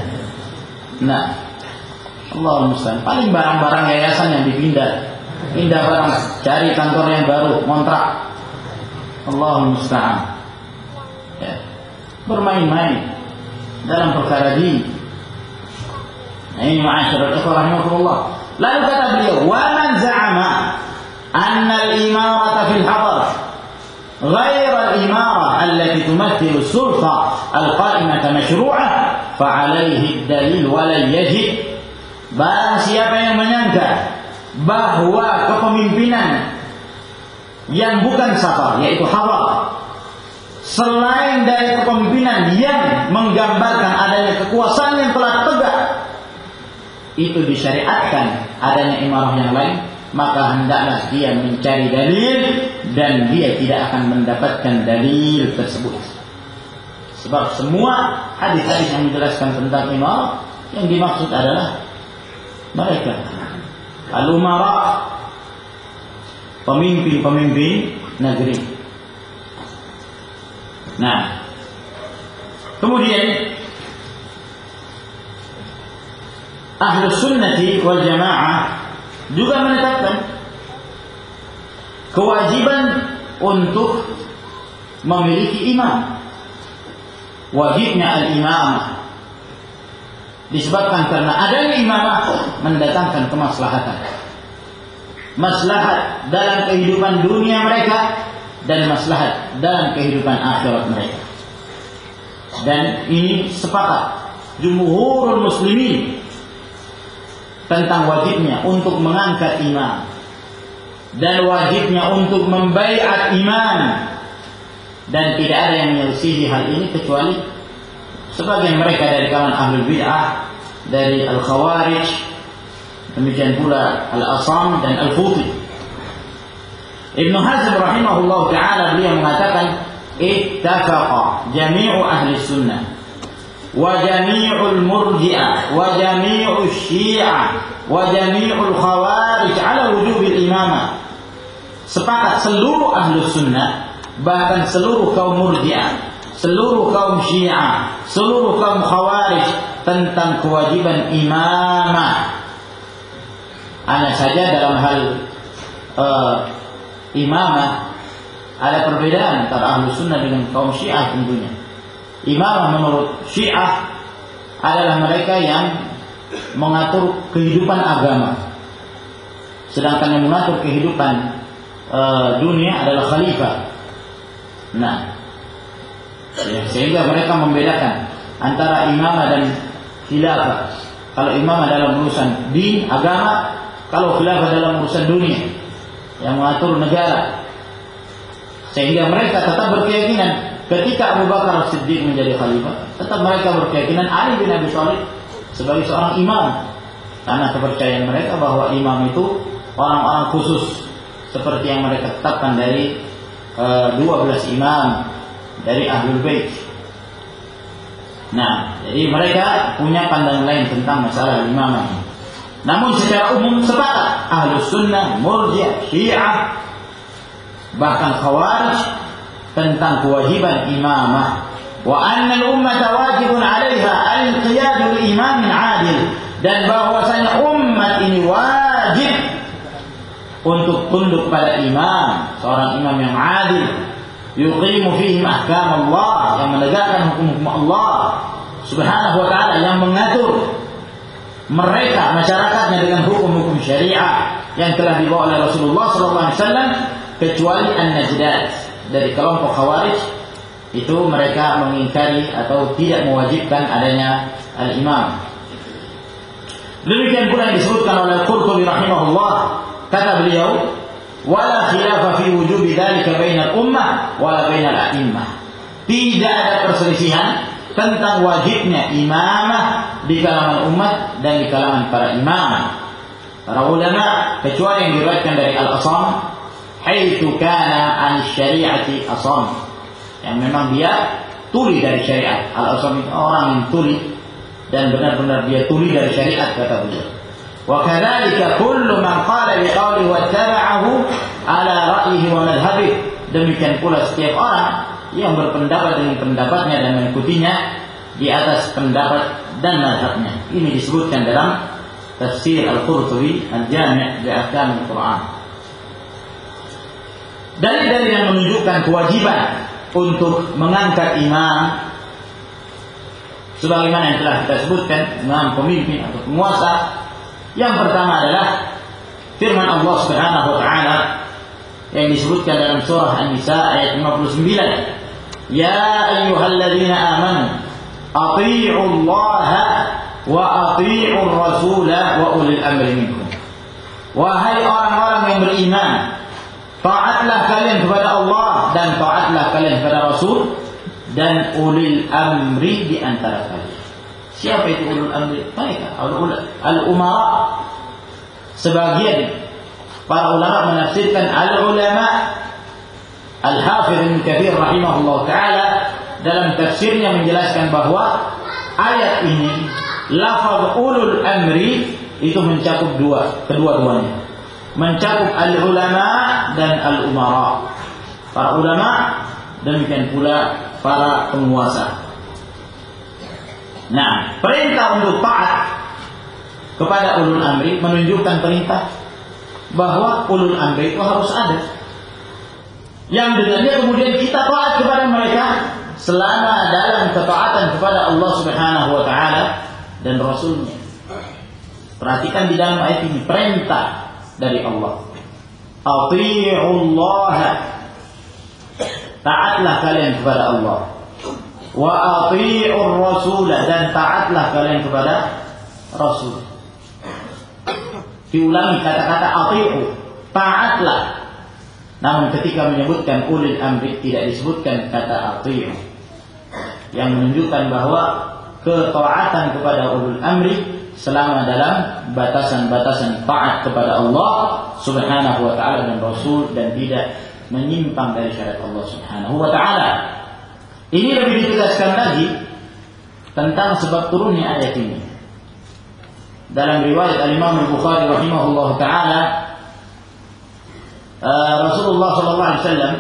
Nah, Allah mustahil. Paling barang-barang yayasan yang dipindah. Pindah barang, cari kantor yang baru, kontrak. Allah musta'an Ya. Bermain-main dalam perkara di Nah, ini ma'asyiral ikhwah rahimahullah. Lalu kata beliau, "Wa man za'ama anna al-imarata fil hadar غير الإمارة التي تمثل السلطة القائمة مشروعة فعليه الدليل ولا يجب Barang siapa yang menyangka bahwa kepemimpinan yang bukan safar yaitu hawa selain dari kepemimpinan yang menggambarkan adanya kekuasaan yang telah tegak itu disyariatkan adanya imarah yang lain maka hendaklah dia mencari dalil dan dia tidak akan mendapatkan dalil tersebut sebab semua hadis-hadis yang menjelaskan tentang imarah yang dimaksud adalah mereka al-umara pemimpin-pemimpin negeri. Nah, kemudian ahlu sunnati wal jamaah juga menetapkan kewajiban untuk memiliki imam. Wajibnya al-imam disebabkan karena adanya imamah mendatangkan kemaslahatan maslahat dalam kehidupan dunia mereka dan maslahat dalam kehidupan akhirat mereka. Dan ini sepakat jumhurul muslimin tentang wajibnya untuk mengangkat imam dan wajibnya untuk membaiat imam dan tidak ada yang menyelisihi hal ini kecuali sebagian mereka dari kalangan ahlul bid'ah dari al-khawarij Demikian pula Al-Asam dan Al-Futi. Ibnu Hazm rahimahullah taala beliau mengatakan ittafaqa jami'u ahli sunnah wa jami'ul murji'ah wa jami'u syiah wa jami'ul khawarij ala wujubil imamah. Sepakat seluruh ahli sunnah bahkan seluruh kaum murji'ah seluruh kaum syiah seluruh kaum khawarij tentang kewajiban imamah. Hanya saja dalam hal uh, imamah ada perbedaan antara ahlu sunnah dengan kaum syiah tentunya. Imam menurut syiah adalah mereka yang mengatur kehidupan agama. Sedangkan yang mengatur kehidupan e, dunia adalah khalifah. Nah, ya, sehingga mereka membedakan antara imam dan khilafah. Kalau imam adalah urusan di agama, kalau khilafah dalam urusan dunia yang mengatur negara. Sehingga mereka tetap berkeyakinan ketika Abu Bakar Siddiq menjadi khalifah, tetap mereka berkeyakinan Ali bin Abi Thalib sebagai seorang imam. Karena kepercayaan mereka bahwa imam itu orang-orang khusus seperti yang mereka tetapkan dari uh, eh, 12 imam dari Ahlul Bait. Nah, jadi mereka punya pandangan lain tentang masalah imam ini. Namun secara umum sepakat Ahlus Sunnah, Murji'ah, Syiah bahkan Khawarij tentang kewajiban imamah. Wa anna al-ummah wajibun 'alaiha al-qiyad imam 'adil. Dan bahwasanya umat ini wajib untuk tunduk pada imam seorang imam yang adil. Yuqimu fihi ahkam Allah yang menegakkan hukum-hukum Allah subhanahu wa ta'ala yang mengatur mereka masyarakatnya dengan hukum-hukum syariah yang telah dibawa oleh Rasulullah SAW kecuali an-najdat dari kelompok khawarij itu mereka mengingkari atau tidak mewajibkan adanya al-imam. Demikian pula yang disebutkan oleh Qurtubi rahimahullah kata beliau wala khilafa fi wujubi dzalika bainal ummah wala bainal a'immah. Tidak ada perselisihan tentang wajibnya imamah di kalangan umat dan di kalangan para imam. Para ulama kecuali yang diriwayatkan dari Al-Asam haitsu kana an syariati asam. Yang memang dia tuli dari syariat. Al asam itu orang yang tuli dan benar-benar dia tuli dari syariat kata beliau. Qala bi qawli wa taba'ahu ala ra'yihi wa madhhabihi. Demikian pula setiap orang yang berpendapat dengan pendapatnya dan mengikutinya di atas pendapat dan mazhabnya. Ini disebutkan dalam tafsir Al-Qurtubi Al-Jami' bi Ahkam Al-Qur'an. Dalil-dalil yang menunjukkan kewajiban untuk mengangkat imam sebagaimana yang telah kita sebutkan imam pemimpin atau penguasa yang pertama adalah firman Allah Subhanahu wa taala yang disebutkan dalam surah An-Nisa ayat 59 Ya ayyuhalladzina amanu atii'u Allah wa atii'u Rasul wa ulil amri minkum Wahai orang-orang yang beriman Taatlah kalian kepada Allah dan taatlah kalian kepada Rasul dan ulil amri di antara kalian. Siapa itu ulul amri? Mereka al-umara. Sebagian para ulama menafsirkan al-ulama Al-Hafidh Ibn Kathir rahimahullah taala dalam tafsirnya menjelaskan bahwa ayat ini lafaz ulul amri itu mencakup dua kedua-duanya mencakup al-ulama dan al-umara. Para ulama demikian pula para penguasa. Nah, perintah untuk taat kepada ulul amri menunjukkan perintah bahwa ulul amri itu harus ada. Yang dengannya kemudian kita taat kepada mereka selama dalam ketaatan kepada Allah Subhanahu wa taala dan rasulnya. Perhatikan di dalam ayat ini perintah dari Allah. Allah. Taatlah kalian kepada Allah. Wa ati'ur rasul dan taatlah kalian kepada Rasul. Diulangi kata-kata ati'u, taatlah. Namun ketika menyebutkan ulil amri tidak disebutkan kata ati'u. Yang menunjukkan bahwa ketaatan kepada ulul amri selama dalam batasan-batasan taat kepada Allah Subhanahu wa taala dan Rasul dan tidak menyimpang dari syariat Allah Subhanahu wa taala. Ini lebih ditegaskan lagi tentang sebab turunnya ayat ini. Dalam riwayat Al-Imam Al-Bukhari rahimahullah taala uh, Rasulullah sallallahu alaihi wasallam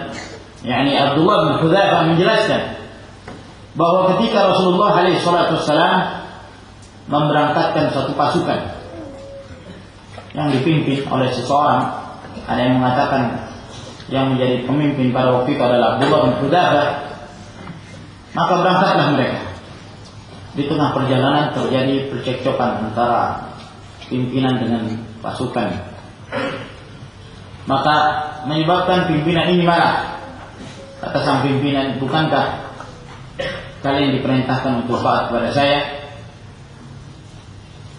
yakni Abdullah bin Hudzaifah menjelaskan bahwa ketika Rasulullah alaihi salatu wasallam memberangkatkan suatu pasukan yang dipimpin oleh seseorang ada yang mengatakan yang menjadi pemimpin pada waktu itu adalah Abdullah bin Hudafa maka berangkatlah mereka di tengah perjalanan terjadi percekcokan antara pimpinan dengan pasukan maka menyebabkan pimpinan ini marah kata sang pimpinan bukankah kalian diperintahkan untuk taat kepada saya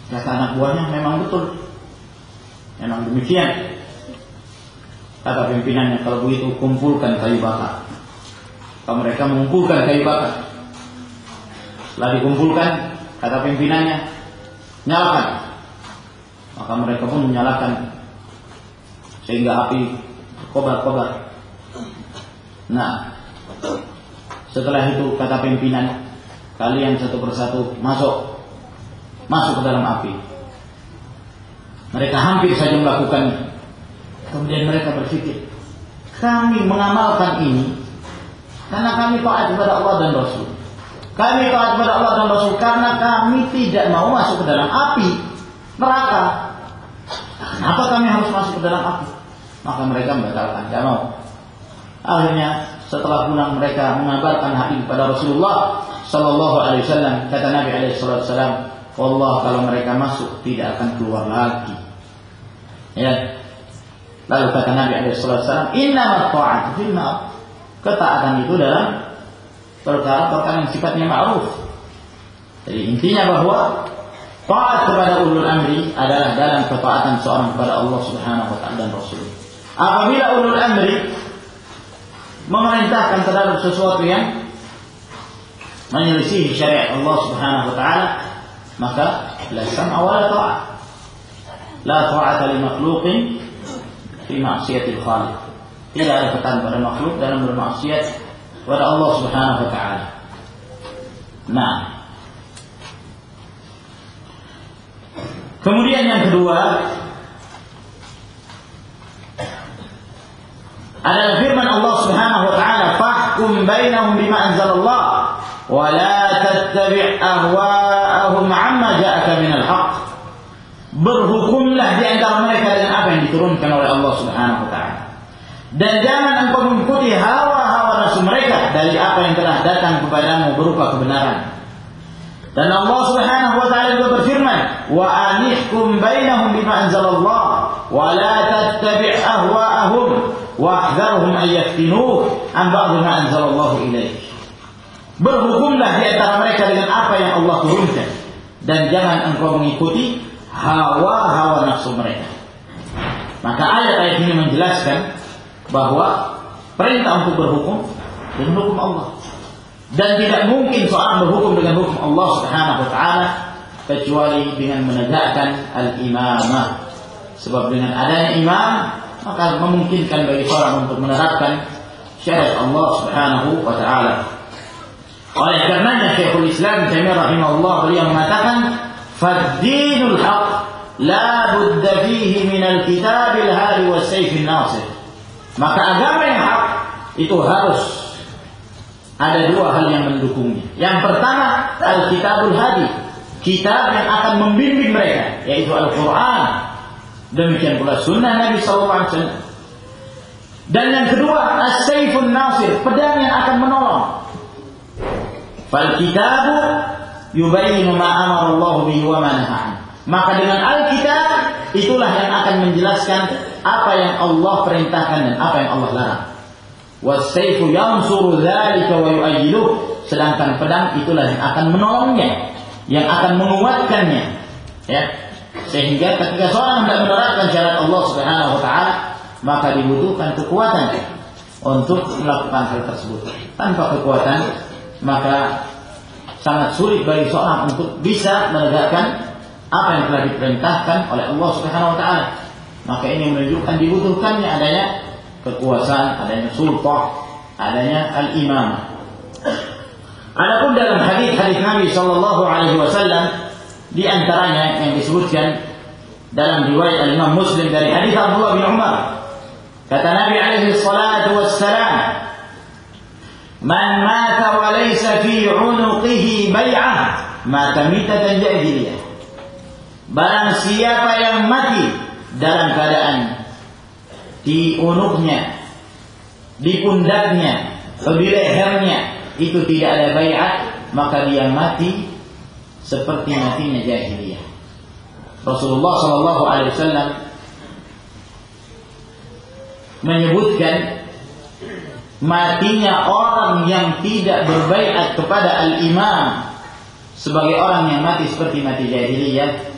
kata anak buahnya memang betul memang demikian Kata pimpinannya kalau begitu kumpulkan kayu bakar. Kalau mereka mengumpulkan kayu bakar. Setelah dikumpulkan, kata pimpinannya, nyalakan. Maka mereka pun menyalakan sehingga api kobar-kobar. Nah, setelah itu kata pimpinan, kalian satu persatu masuk masuk ke dalam api. Mereka hampir saja melakukannya. Kemudian mereka berpikir, kami mengamalkan ini karena kami taat kepada Allah dan Rasul. Kami taat kepada Allah dan Rasul karena kami tidak mau masuk ke dalam api neraka. Kenapa kami harus masuk ke dalam api? Maka mereka membatalkan, tidak mau. Akhirnya setelah pulang mereka mengabarkan hal ini kepada Rasulullah Sallallahu Alaihi Wasallam kata Nabi Alaihi Wasallam, Allah kalau mereka masuk tidak akan keluar lagi. Ya, Lalu kata Nabi SAW, Inna ta'at. Ketaatan itu dalam perkara-perkara yang sifatnya ma'ruf. Jadi intinya bahwa taat kepada ulul amri adalah dalam ketaatan seorang kepada Allah Subhanahu wa taala dan Rasul. Apabila ulul amri memerintahkan terhadap sesuatu yang menyelisih syariat Allah Subhanahu wa taala, maka la sam'a wa la ta'at. La ta'ata li makhluqin fi maksiatil khaliq. Tidak ada tekanan pada makhluk dalam bermaksiat kepada Allah Subhanahu wa taala. Nah, Kemudian yang kedua adalah firman Allah Subhanahu wa taala, "Fahkum bainahum bima anzalallah wa la tattabi' ahwa'ahum 'amma ja'aka minal haqq." berhukumlah di antara mereka dengan apa yang diturunkan oleh Allah Subhanahu wa taala. Dan jangan engkau mengikuti hawa-hawa nafsu mereka dari apa yang telah datang kepadamu berupa kebenaran. Dan Allah Subhanahu wa taala juga berfirman, "Wa anihkum bainahum bima anzalallah wa la tattabi' ahwa'ahum wa ahdharhum an yaftinuh an ba'd ma anzalallahu ilaik." Berhukumlah di antara mereka dengan apa yang Allah turunkan dan jangan engkau mengikuti hawa-hawa nafsu mereka. Maka ayat-ayat ini menjelaskan bahwa Perintah untuk berhukum dengan hukum Allah. Dan tidak mungkin seorang berhukum dengan hukum Allah Subhanahu wa taala kecuali dengan menegakkan al-imamah. Sebab dengan adanya imam maka memungkinkan bagi seorang untuk menerapkan syariat Allah Subhanahu wa taala. Oleh karenanya Syekhul Islam Taimiyah rahimahullah beliau mengatakan fadilul haq la budda fihi min al-kitab al-hari nasir Maka agama yang hak itu harus ada dua hal yang mendukungnya. Yang pertama, Alkitabul Hadi, kitab yang akan membimbing mereka, yaitu Al-Quran. Demikian pula sunnah Nabi SAW. Dan yang kedua, As-Saifun Nasir, pedang yang akan menolong. Fal kitabu yubayinu Allah bihi wa ma Maka dengan Alkitab itulah yang akan menjelaskan apa yang Allah perintahkan dan apa yang Allah larang. Wasayfu yansuru dzalika wa yu'ayyiduh. Sedangkan pedang itulah yang akan menolongnya, yang akan menguatkannya. Ya. Sehingga ketika seorang hendak menerapkan syarat Allah Subhanahu wa taala, maka dibutuhkan kekuatan untuk melakukan hal tersebut. Tanpa kekuatan, maka sangat sulit bagi seorang untuk bisa menegakkan apa yang telah diperintahkan oleh Allah Subhanahu wa taala. Maka ini menunjukkan dibutuhkannya adanya kekuasaan, adanya sultah, adanya al-imam. Adapun dalam hadis-hadis Nabi sallallahu alaihi wasallam di antaranya yang disebutkan dalam riwayat Imam Muslim dari hadis Abdullah bin Umar kata Nabi alaihi salatu wassalam Man mata wa laysa fi 'unuqihi bai'ah mata mitatan jahiliyah. Barang siapa yang mati dalam keadaan di unuknya di pundaknya di lehernya itu tidak ada bayat, maka dia mati seperti matinya jahiliyah. Rasulullah Shallallahu Alaihi Wasallam menyebutkan matinya orang yang tidak berbaikat kepada al-imam sebagai orang yang mati seperti mati jahiliyah.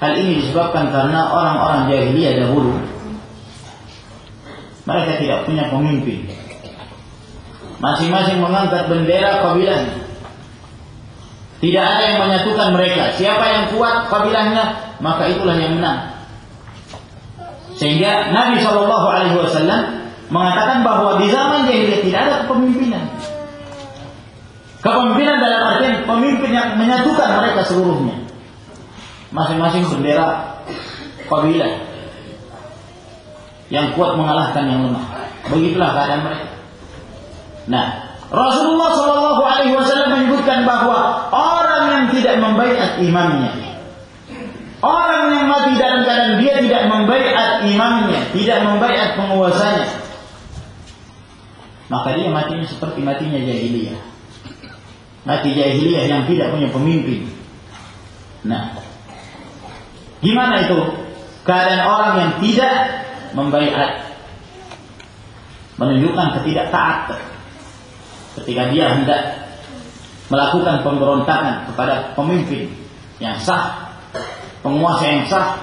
Hal ini disebabkan karena orang-orang jahiliyah dahulu mereka tidak punya pemimpin. Masing-masing mengangkat bendera kabilahnya. Tidak ada yang menyatukan mereka. Siapa yang kuat kabilahnya, maka itulah yang menang. Sehingga Nabi Shallallahu Alaihi Wasallam mengatakan bahwa di zaman jahiliyah tidak ada kepemimpinan. Kepemimpinan dalam artian pemimpin yang menyatukan mereka seluruhnya. Masing-masing bendera kabilah yang kuat mengalahkan yang lemah. Begitulah keadaan mereka. Nah, Rasulullah Shallallahu Alaihi Wasallam menyebutkan bahwa orang yang tidak membaiat imamnya, orang yang mati dalam keadaan dia tidak membaiat imamnya, tidak membaiat penguasanya, maka dia matinya seperti matinya jahiliyah. Mati jahiliyah yang tidak punya pemimpin. Nah, gimana itu keadaan orang yang tidak membaiat menunjukkan ketidaktaatan ketika dia hendak melakukan pemberontakan kepada pemimpin yang sah, penguasa yang sah,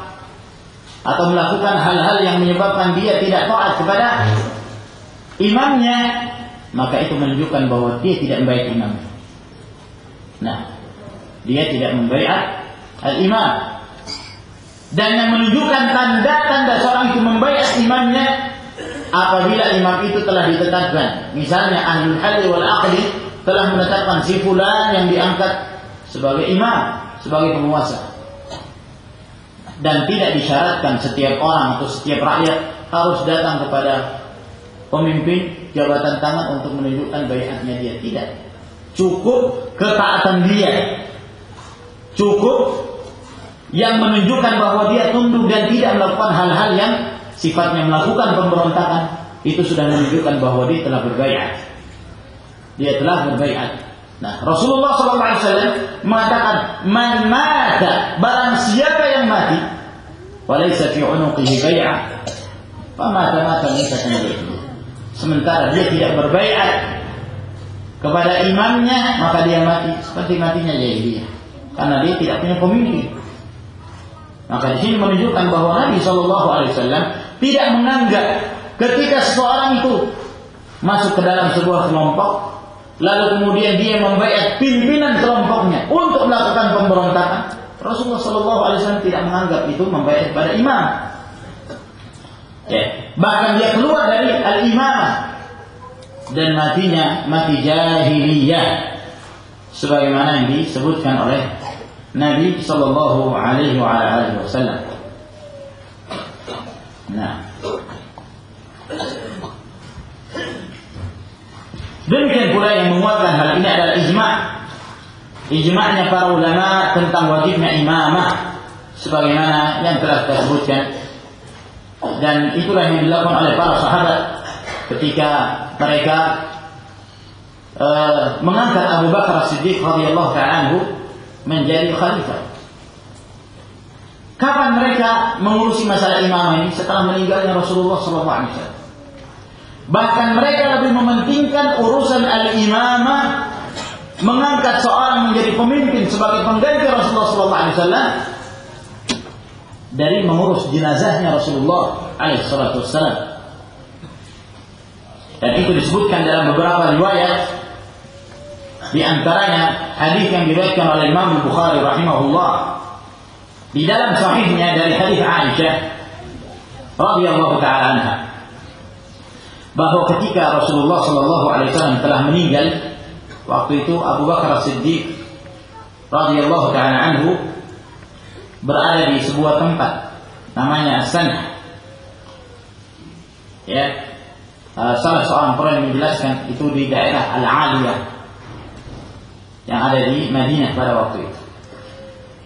atau melakukan hal-hal yang menyebabkan dia tidak taat kepada imamnya, maka itu menunjukkan bahwa dia tidak membayar imam. Nah, dia tidak membayar al-imam. Dan yang menunjukkan tanda-tanda seorang itu membayar imamnya apabila imam itu telah ditetapkan. Misalnya ahli hal wal aqli telah menetapkan si fulan yang diangkat sebagai imam, sebagai penguasa. Dan tidak disyaratkan setiap orang atau setiap rakyat harus datang kepada pemimpin jabatan tangan untuk menunjukkan bayatnya dia. Tidak. Cukup ketaatan dia. Cukup yang menunjukkan bahwa dia tunduk dan tidak melakukan hal-hal yang sifatnya melakukan pemberontakan itu sudah menunjukkan bahwa dia telah berbaiat. Dia telah berbaiat. Nah, Rasulullah SAW mengatakan, "Man mata, barang siapa yang mati, walaysa fi unuqihi bai'ah, famata mata mitatan Sementara dia tidak berbaiat kepada imamnya, maka dia mati seperti matinya jahiliyah. Karena dia tidak punya pemimpin. Maka di sini menunjukkan bahwa Nabi Shallallahu Alaihi Wasallam tidak menganggap ketika seseorang itu masuk ke dalam sebuah kelompok, lalu kemudian dia membayar pimpinan kelompoknya untuk melakukan pemberontakan. Rasulullah Shallallahu Alaihi Wasallam tidak menganggap itu membayar kepada imam. Ya, bahkan dia keluar dari al imam dan matinya mati jahiliyah sebagaimana yang disebutkan oleh Nabi Shallallahu Alaihi Wasallam. Nah. Demikian pula yang menguatkan hal ini adalah ijma. Ijma'nya para ulama tentang wajibnya imamah sebagaimana yang telah kita sebutkan. Dan itulah yang dilakukan oleh para sahabat ketika mereka uh, mengangkat Abu Bakar Siddiq radhiyallahu taala menjadi khalifah. Kapan mereka mengurusi masalah imam ini setelah meninggalnya Rasulullah SAW? Bahkan mereka lebih mementingkan urusan al-imamah mengangkat seorang menjadi pemimpin sebagai pengganti Rasulullah SAW dari mengurus jenazahnya Rasulullah SAW. Dan itu disebutkan dalam beberapa riwayat di antaranya hadis yang diriwayatkan oleh Imam Bukhari rahimahullah. Di dalam sahihnya dari hadis Aisyah radhiyallahu taala anha. Bahwa ketika Rasulullah Shallallahu alaihi wasallam telah meninggal waktu itu Abu Bakar Siddiq radhiyallahu taala anhu berada di sebuah tempat namanya Sanah ya uh, salah seorang pernah menjelaskan itu di daerah Al-Aliyah yang ada di Madinah pada waktu itu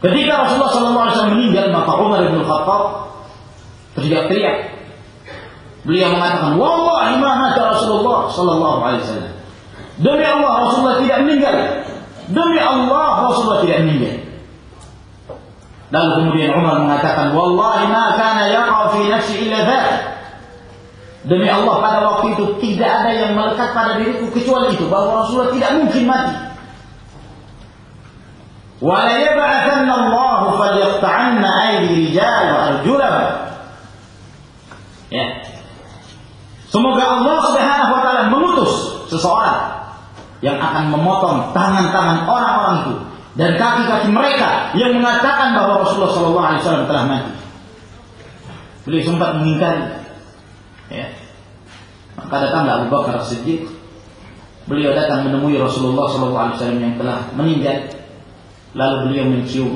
Ketika Rasulullah SAW meninggal, maka Umar bin Khattab teriak-teriak. Beliau mengatakan, "Wallahi ma Rasulullah sallallahu alaihi wasallam." Demi Allah Rasulullah tidak meninggal. Demi Allah Rasulullah tidak meninggal. Lalu kemudian Umar mengatakan, "Wallahi ma kana yaqa fi nafsi illa dzalik." Demi Allah pada waktu itu tidak ada yang melekat pada diriku kecuali itu bahwa Rasulullah tidak mungkin mati. ولا يبعثن الله فليقطعن أيدي رجال وأرجلهم ya semoga Allah Subhanahu wa taala mengutus seseorang yang akan memotong tangan-tangan orang-orang itu dan kaki-kaki mereka yang mengatakan bahwa Rasulullah Shallallahu Alaihi Wasallam telah mati. Beliau sempat mengingkari. Ya. Maka datanglah Abu Bakar Siddiq. Beliau datang menemui Rasulullah Shallallahu Alaihi Wasallam yang telah meninggal. Lalu beliau mencium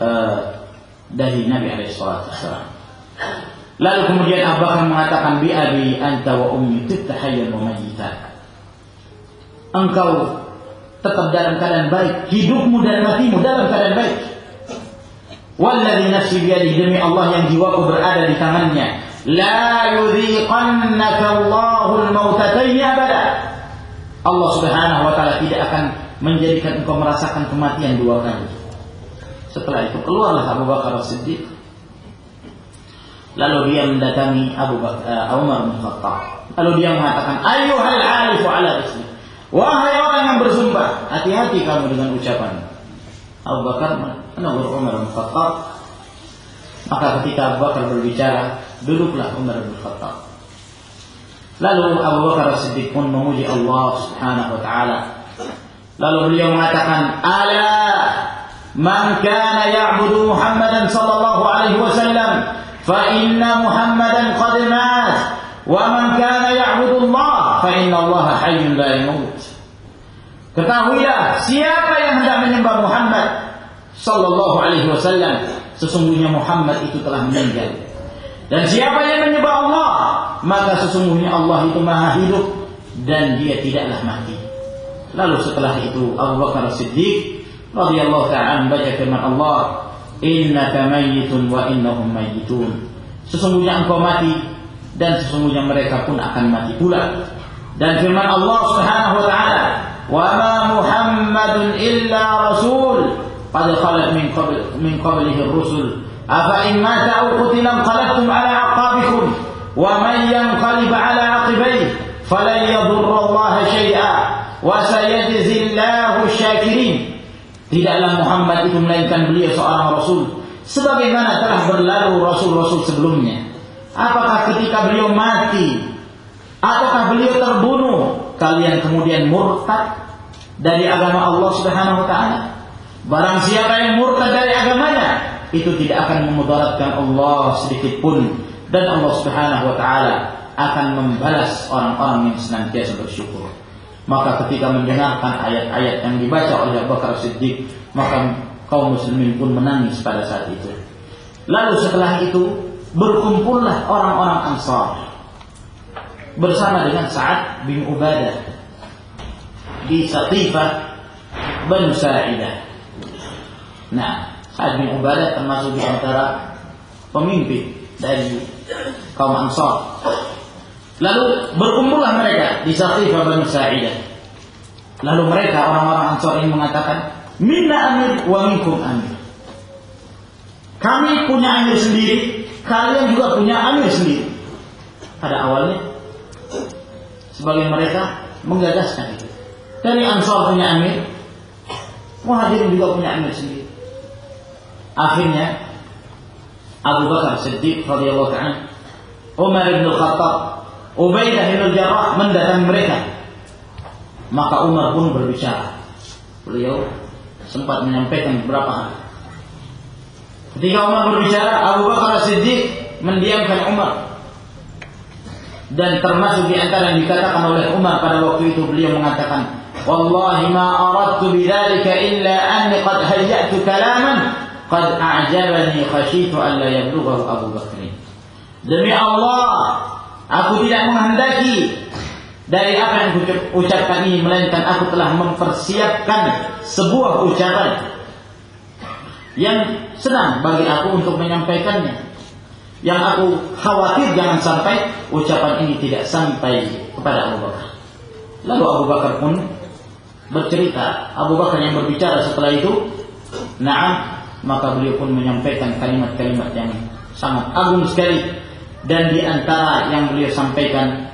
uh, dahi Nabi Alaihi Wasallam. Lalu kemudian Abu Bakar mengatakan bi abi anta wa ummi titahayyan wa mayyitan engkau tetap dalam keadaan baik, hidupmu dan matimu dalam keadaan baik. Walladzi nafsi biyadihi demi Allah yang jiwaku berada di tangannya, la yudhiqannaka Allahul mautataini abada. Allah Subhanahu wa taala tidak akan menjadikan engkau merasakan kematian dua kali. Setelah itu keluarlah Abu Bakar As-Siddiq. Lalu dia mendatangi Abu Bakar uh, Umar bin Khattab. Lalu dia mengatakan, "Ayyuhal 'alifu 'ala ismi." Wahai orang yang bersumpah, hati-hati kamu dengan ucapan. Abu Bakar menegur Umar bin Khattab. Maka ketika Abu Bakar berbicara, duduklah Umar bin Khattab. Lalu Abu Bakar Siddiq pun memuji Allah Subhanahu wa taala. Lalu beliau mengatakan, "Ala man kana ya'budu Muhammadan sallallahu alaihi wasallam, fa inna Muhammadan qad mat, wa man kana ya'budu Allah, fa inna Allah hayyun la yamut." Ketahuilah siapa yang hendak menyembah Muhammad sallallahu alaihi wasallam sesungguhnya Muhammad itu telah meninggal. Dan siapa yang menyembah Allah maka sesungguhnya Allah itu maha hidup dan dia tidaklah mati. Lalu setelah itu Abu Bakar Siddiq radhiyallahu taala baca firman Allah, "Innaka mayyitun wa innahum mayyitun." Sesungguhnya engkau mati dan sesungguhnya mereka pun akan mati pula. Dan firman Allah Subhanahu wa taala, "Wa ma Muhammadun illa rasul." Qad khalat min qabl min qablihi rusul afa in mata aw qutila ala aqabikum wa man yanqalib ala aqibaihi falan yadurra Allah syai'a wa syakirin. Tidaklah Muhammad itu melainkan beliau seorang rasul sebagaimana telah berlalu rasul-rasul sebelumnya. Apakah ketika beliau mati ataukah beliau terbunuh kalian kemudian murtad dari agama Allah Subhanahu wa taala? Barang siapa yang murtad dari agamanya itu tidak akan memudaratkan Allah sedikit pun dan Allah Subhanahu wa taala akan membalas orang-orang yang senantiasa bersyukur. Maka ketika mendengarkan ayat-ayat yang dibaca oleh Abu Bakar Siddiq, maka kaum muslimin pun menangis pada saat itu. Lalu setelah itu berkumpullah orang-orang Ansar bersama dengan Sa'ad bin Ubadah di Satifah Banu Sa'idah. Nah, Sa'ad bin Ubadah termasuk di antara pemimpin dari kaum Ansar. Lalu berkumpullah mereka di Satifah Banu Sa'idah. Lalu mereka orang-orang Ansar ini mengatakan, "Minna amir wa minkum amir." Kami punya amir sendiri, kalian juga punya amir sendiri. Pada awalnya sebagian mereka menggagaskan itu. Dari Ansar punya amir, Muhajirin juga punya amir sendiri. Akhirnya Abu Bakar Siddiq radhiyallahu taala, Umar bin Khattab, Ubaidah bin Jarrah mendatangi mereka. Maka Umar pun berbicara. Beliau sempat menyampaikan beberapa hal. Ketika Umar berbicara, Abu Bakar Siddiq mendiamkan Umar dan termasuk di antara yang dikatakan oleh Umar pada waktu itu beliau mengatakan wallahi ma aradtu bidzalika illa anni qad hayyatu kalaman qad a'jabani khashitu an la Abu Bakr demi Allah aku tidak menghendaki dari apa yang ucapkan ini melainkan aku telah mempersiapkan sebuah ucapan yang senang bagi aku untuk menyampaikannya. Yang aku khawatir jangan sampai ucapan ini tidak sampai kepada Abu Bakar. Lalu Abu Bakar pun bercerita, Abu Bakar yang berbicara setelah itu, Naam, maka beliau pun menyampaikan kalimat-kalimat yang sangat agung sekali dan di antara yang beliau sampaikan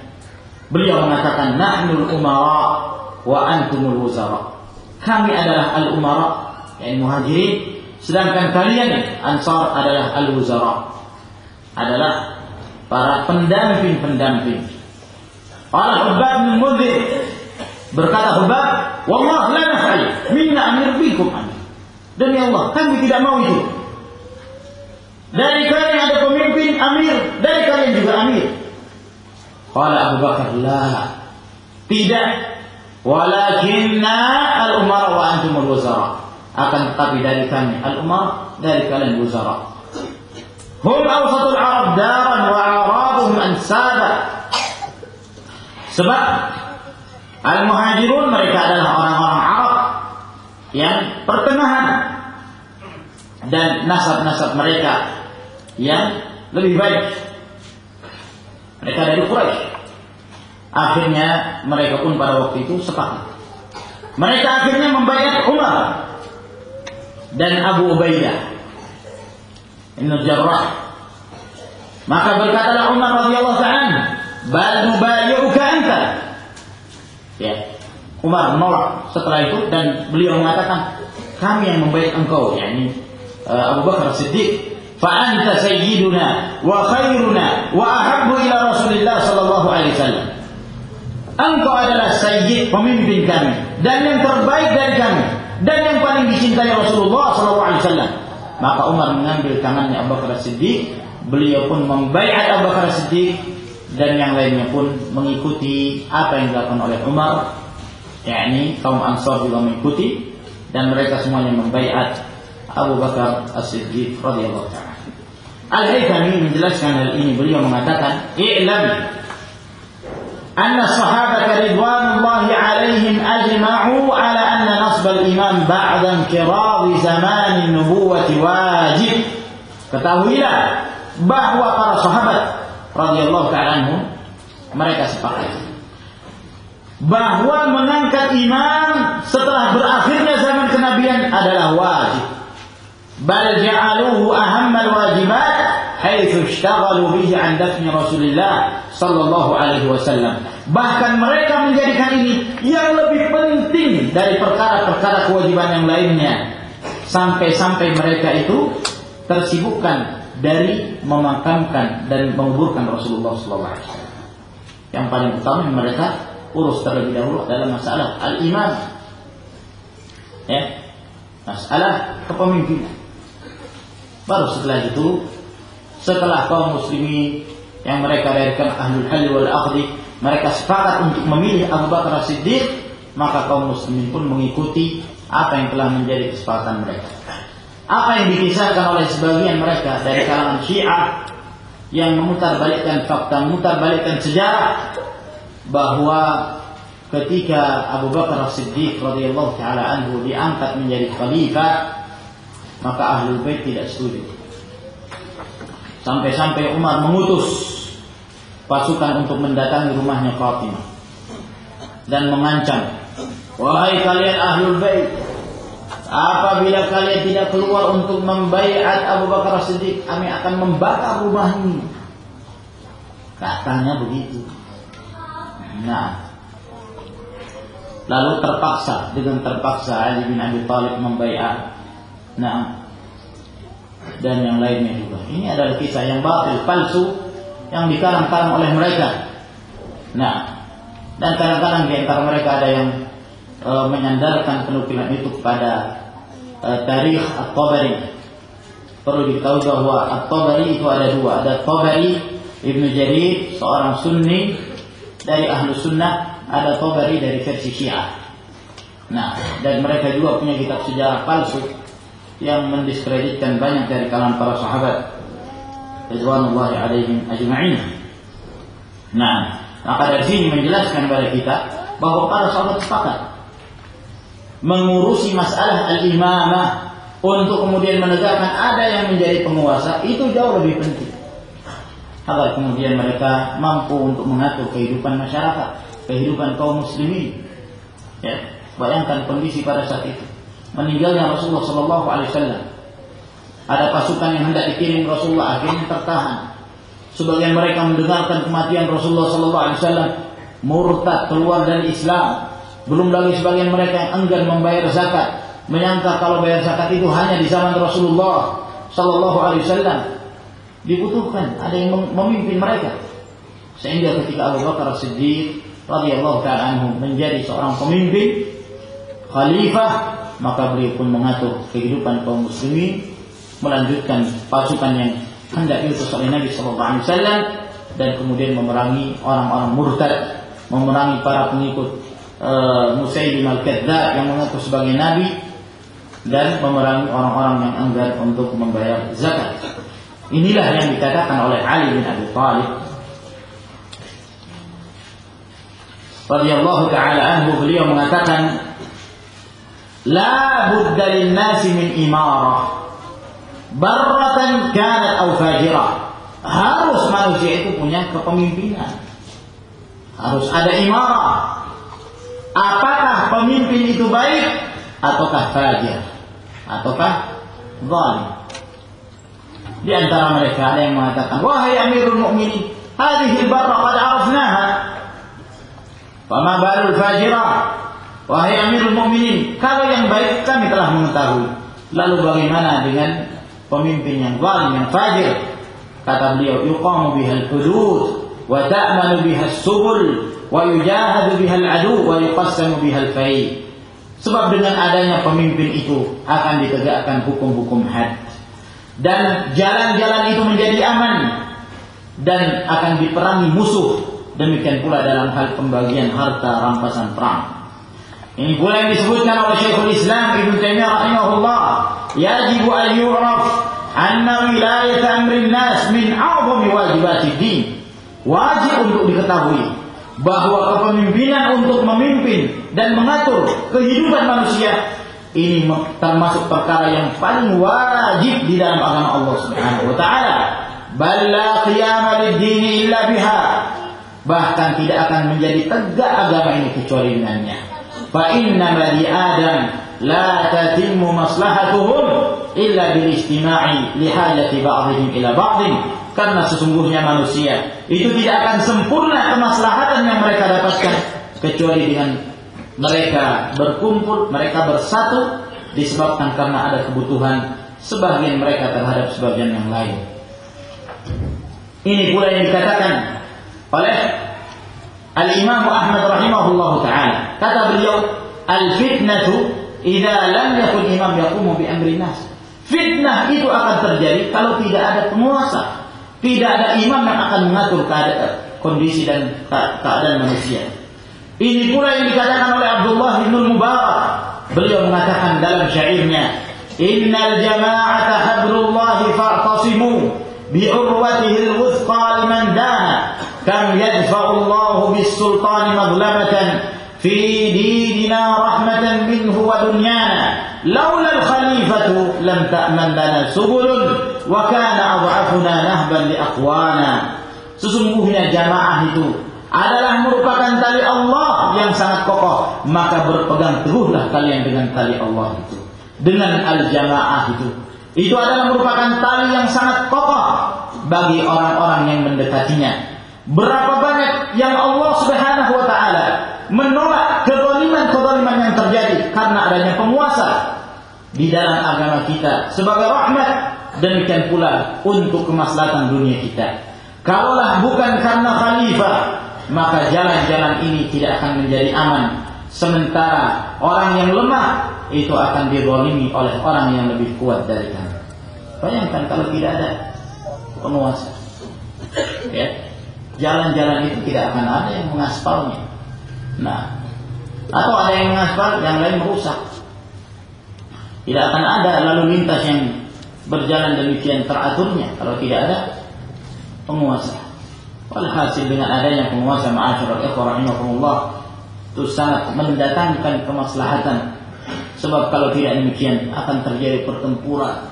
beliau mengatakan nahnul umara wa antumul wuzara kami adalah al umara yang muhajirin sedangkan kalian ansar adalah al wuzara adalah para pendamping-pendamping. Para Hubab bin Mudhir berkata Hubab wallah la naf'al minna amir bikum demi Allah kami tidak mau itu dari kalian ada pemimpin amir, dari kalian juga amir. Qala Abu Bakar, la. Tidak. Walakinna al-umar wa antum al-wuzara. Akan tetapi dari kami al-umar, dari kalian wuzara. Hum awsatul Arab daran wa arabuhum ansada. Sebab al-muhajirun mereka adalah orang-orang Arab yang pertengahan dan nasab-nasab mereka yang lebih baik. Mereka dari Quraisy. Akhirnya mereka pun pada waktu itu sepakat. Mereka akhirnya membayar Umar dan Abu Ubaidah. Ibn Jarrah. Maka berkatalah Umar radhiyallahu ta'ala, "Bal nubayyuka anta." Ya. Umar menolak setelah itu dan beliau mengatakan, "Kami yang membayar engkau." yakni uh, Abu Bakar Siddiq فأنت سيدنا وخيرنا وأحب إلى رسول الله صلى الله عليه وسلم Engkau adalah sayyid pemimpin kami dan yang terbaik dari kami dan yang paling dicintai Rasulullah SAW. Maka Umar mengambil tangannya Abu Bakar Siddiq, beliau pun membaiat Abu Bakar Siddiq dan yang lainnya pun mengikuti apa yang dilakukan oleh Umar. yakni kaum Ansar juga mengikuti dan mereka semuanya membaiat Abu Bakar As-Siddiq radhiyallahu taala. Al-Haythami menjelaskan hal ini. Beliau mengatakan i'lam anna sahabata ridwanullahi alaihim ajma'u ala anna nasb al-imam ba'da inqiradi zaman nubuwati wajib. Ketahuilah bahwa para sahabat radhiyallahu ta'ala mereka sepakat bahwa mengangkat imam setelah berakhirnya zaman kenabian adalah wajib bal ja'aluhu ahammal wajibat haitsu ishtaghalu bihi an dafni Rasulillah sallallahu alaihi wasallam. Bahkan mereka menjadikan ini yang lebih penting dari perkara-perkara kewajiban yang lainnya. Sampai-sampai mereka itu tersibukkan dari memakamkan dan menguburkan Rasulullah sallallahu. Yang paling utama yang mereka urus terlebih dahulu adalah masalah al-iman. Ya. Masalah kepemimpinan. Baru setelah itu, setelah kaum muslimin yang mereka darikan ahlul hal wal aqdi, mereka sepakat untuk memilih Abu Bakar Siddiq, maka kaum muslimin pun mengikuti apa yang telah menjadi kesepakatan mereka. Apa yang dikisahkan oleh sebagian mereka dari kalangan Syiah yang memutar balikkan fakta, memutar balikkan sejarah bahwa ketika Abu Bakar Siddiq radhiyallahu taala anhu diangkat menjadi khalifah maka ahlul bait tidak setuju. Sampai-sampai Umar mengutus pasukan untuk mendatangi rumahnya Fatimah dan mengancam, "Wahai kalian ahlul bait, apabila kalian tidak keluar untuk membaiat Abu Bakar Siddiq, kami akan membakar rumah ini." Katanya begitu. Nah, lalu terpaksa dengan terpaksa Ali bin Abi Thalib membaiat Nah, dan yang lainnya juga. Ini adalah kisah yang batil, palsu, yang dikarang-karang oleh mereka. Nah, dan kadang-kadang di antara mereka ada yang e, menyandarkan penukilan itu kepada e, tarikh At-Tabari. Perlu diketahui bahwa At-Tabari itu ada dua. Ada Tabari Ibnu Jarir, seorang Sunni dari ahlu sunnah. Ada Tabari dari versi Syiah. Nah, dan mereka juga punya kitab sejarah palsu yang mendiskreditkan banyak dari kalangan para sahabat ridwanullahi alaihim ajma'in. Nah, maka dari sini menjelaskan kepada kita bahwa para sahabat sepakat mengurusi masalah al-imamah untuk kemudian menegakkan ada yang menjadi penguasa itu jauh lebih penting agar kemudian mereka mampu untuk mengatur kehidupan masyarakat, kehidupan kaum muslimin. Ya, bayangkan kondisi pada saat itu. Meninggalnya Rasulullah Shallallahu Alaihi Wasallam. Ada pasukan yang hendak dikirim Rasulullah akhirnya tertahan. Sebagian mereka mendengarkan kematian Rasulullah Shallallahu Alaihi Wasallam murtad keluar dari Islam. Belum lagi sebagian mereka yang enggan membayar zakat, menyangka kalau bayar zakat itu hanya di zaman Rasulullah Shallallahu Alaihi Wasallam dibutuhkan ada yang memimpin mereka sehingga ketika Abu Bakar Siddiq radhiyallahu taala anhu menjadi seorang pemimpin khalifah maka beliau pun mengatur kehidupan kaum muslimin melanjutkan pasukan yang hendak diutus oleh Nabi sallallahu alaihi wasallam dan kemudian memerangi orang-orang murtad memerangi para pengikut uh, Musailim al-Kadzdzab yang mengaku sebagai nabi dan memerangi orang-orang yang enggan untuk membayar zakat. Inilah yang dikatakan oleh Ali bin Abi Thalib radhiyallahu taala anhu beliau mengatakan la budda lin nasi min imarah barratan kanat aw fajirah harus manusia itu punya kepemimpinan. Harus ada imarah apakah pemimpin itu baik ataukah fajir? Ataukah zalim? Di antara mereka ada yang mengatakan, "Wahai Amirul Mukminin, hadhihi barra qad arafnaha." Fama balul fajira? Wahai Amirul Mukminin, kalau yang baik kami telah mengetahui. Lalu bagaimana dengan pemimpin yang zalim, yang fajir? Kata beliau, "Yuqamu bihal hudud wa ta'manu bihal subul wa yujahadu bihal adu wa yuqassamu bihal fai." Sebab dengan adanya pemimpin itu akan ditegakkan hukum-hukum had dan jalan-jalan itu menjadi aman dan akan diperangi musuh demikian pula dalam hal pembagian harta rampasan perang ini pula yang disebutkan oleh Syekhul Islam Ibn Taimiyah rahimahullah yajibu an yu'raf anna wilayat amrin nas min a'zami wajibatid din wajib untuk diketahui bahwa kepemimpinan untuk memimpin dan mengatur kehidupan manusia ini termasuk perkara yang paling wajib di dalam agama Allah Subhanahu wa taala. Bal la qiyama lid-dini illa biha. Bahkan tidak akan menjadi tegak agama ini kecuali dengannya. Fa inna li Adam la tatimmu maslahatuhum illa bil istima'i li hajati ba'dihim ila ba'dhin. Karena sesungguhnya manusia itu tidak akan sempurna kemaslahatan yang mereka dapatkan kecuali dengan mereka berkumpul, mereka bersatu disebabkan karena ada kebutuhan sebagian mereka terhadap sebagian yang lain. Ini pula yang dikatakan oleh Al-Imam Ahmad rahimahullah taala. Kata beliau, "Al-fitnatu idza lam yakun imam yaqumu bi amri nas." Fitnah itu akan terjadi kalau tidak ada penguasa, tidak ada imam yang akan mengatur keadaan, kondisi dan keadaan manusia. Ini pula yang dikatakan oleh Abdullah bin Mubarak. Beliau mengatakan dalam syairnya, "Innal jama'ata hablullah fa'tasimu bi'urwatihi al-wuthqa liman bis-sultani madlamatan fi dinina rahmatan minhu wa dunyana. Laula al-khalifatu lam ta'man lana subulun wa kana adhafuna nahban li aqwana." Sesungguhnya jamaah itu adalah merupakan tali Allah yang sangat kokoh, maka berpegang teguhlah kalian dengan tali Allah itu. Dengan al-jamaah itu. Itu adalah merupakan tali yang sangat kokoh bagi orang-orang yang mendekatinya. Berapa banyak yang Allah Subhanahu wa taala menolak kezaliman-kezaliman yang terjadi karena adanya penguasa di dalam agama kita sebagai rahmat demikian pula untuk kemaslahatan dunia kita. Kalaulah bukan karena khalifah maka jalan-jalan ini tidak akan menjadi aman. Sementara orang yang lemah itu akan dizalimi oleh orang yang lebih kuat dari kami. Bayangkan kalau tidak ada penguasa. Ya. Jalan-jalan itu tidak akan ada yang mengaspalnya. Nah, atau ada yang mengaspal, yang lain merusak. Tidak akan ada lalu lintas yang berjalan demikian teraturnya kalau tidak ada penguasa. Walhasil dengan adanya penguasa ma'asyiral ikhwah rahimahumullah itu sangat mendatangkan kemaslahatan. Sebab kalau tidak demikian akan terjadi pertempuran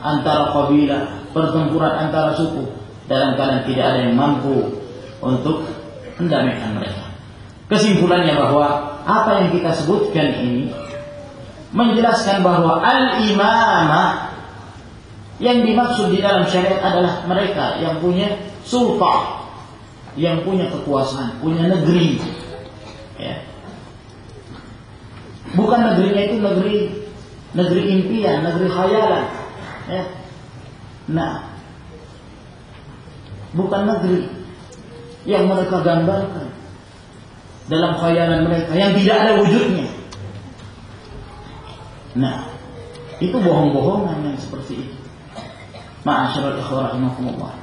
antara kabilah, pertempuran antara suku, dalam keadaan tidak ada yang mampu untuk mendamaikan mereka. Kesimpulannya bahwa apa yang kita sebutkan ini menjelaskan bahwa al-imamah yang dimaksud di dalam syariat adalah mereka yang punya sultan, yang punya kekuasaan, punya negeri. Ya. Bukan negerinya itu negeri negeri impian, negeri khayalan. Ya. Nah, bukan negeri yang mereka gambarkan dalam khayalan mereka yang tidak ada wujudnya. Nah, itu bohong-bohongan yang seperti itu. Ma'asyiral ikhwah rahimakumullah.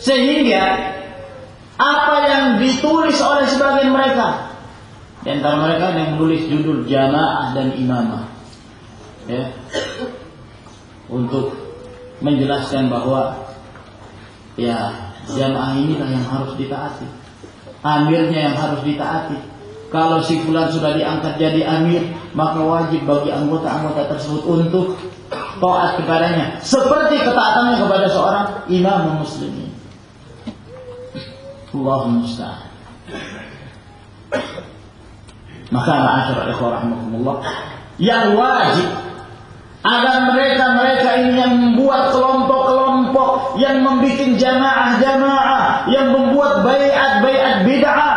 Sehingga apa yang ditulis oleh sebagian mereka di antara mereka yang menulis judul jamaah dan imamah ya untuk menjelaskan bahwa ya jamaah inilah yang harus ditaati. Amirnya yang harus ditaati. Kalau si fulan sudah diangkat jadi amir maka wajib bagi anggota-anggota tersebut untuk taat kepadanya. Seperti ketaatannya kepada seorang imam muslimin. Allah musta'an. Maka ma'asyar ikhwah rahmatullah yang wajib agar mereka-mereka ini yang membuat kelompok-kelompok yang membuat jamaah-jamaah yang membuat bayat-bayat bid'ah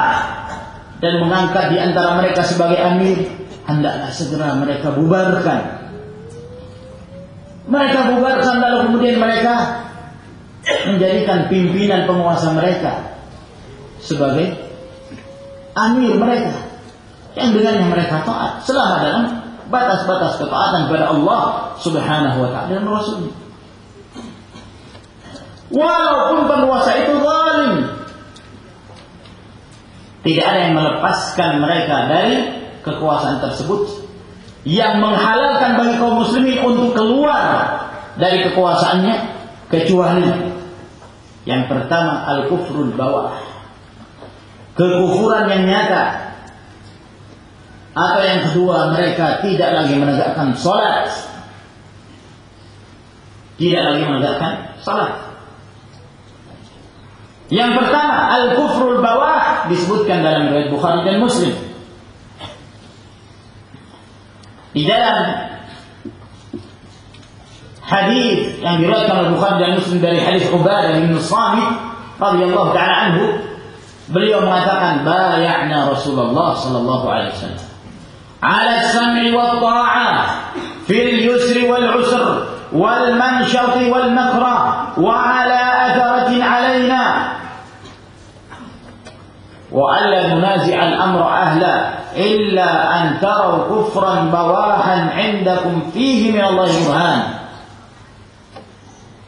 dan mengangkat di antara mereka sebagai amir hendaklah segera mereka bubarkan. Mereka bubarkan lalu kemudian mereka menjadikan pimpinan penguasa mereka sebagai amir mereka yang dengannya mereka taat selama dalam batas-batas ketaatan kepada Allah Subhanahu wa taala dan Rasulnya. Walaupun penguasa itu zalim, tidak ada yang melepaskan mereka dari kekuasaan tersebut yang menghalalkan bagi kaum muslimin untuk keluar dari kekuasaannya kecuali yang pertama al-kufrul bawah kekufuran yang nyata atau yang kedua mereka tidak lagi menegakkan sholat. Tidak lagi menegakkan sholat. Yang pertama al-kufrul bawah disebutkan dalam riwayat Bukhari dan Muslim. Di dalam hadis yang diriwayatkan oleh Bukhari dan Muslim dari hadis Ubadah bin Samit radhiyallahu taala anhu beliau mengatakan bay'na Rasulullah sallallahu alaihi wasallam على السمع والطاعة في اليسر والعسر والمنشط والمكره وعلى أثرة علينا. وألا ننازع الأمر أهلا إلا أن تروا كفرا بواحا عندكم فيه من الله برهان.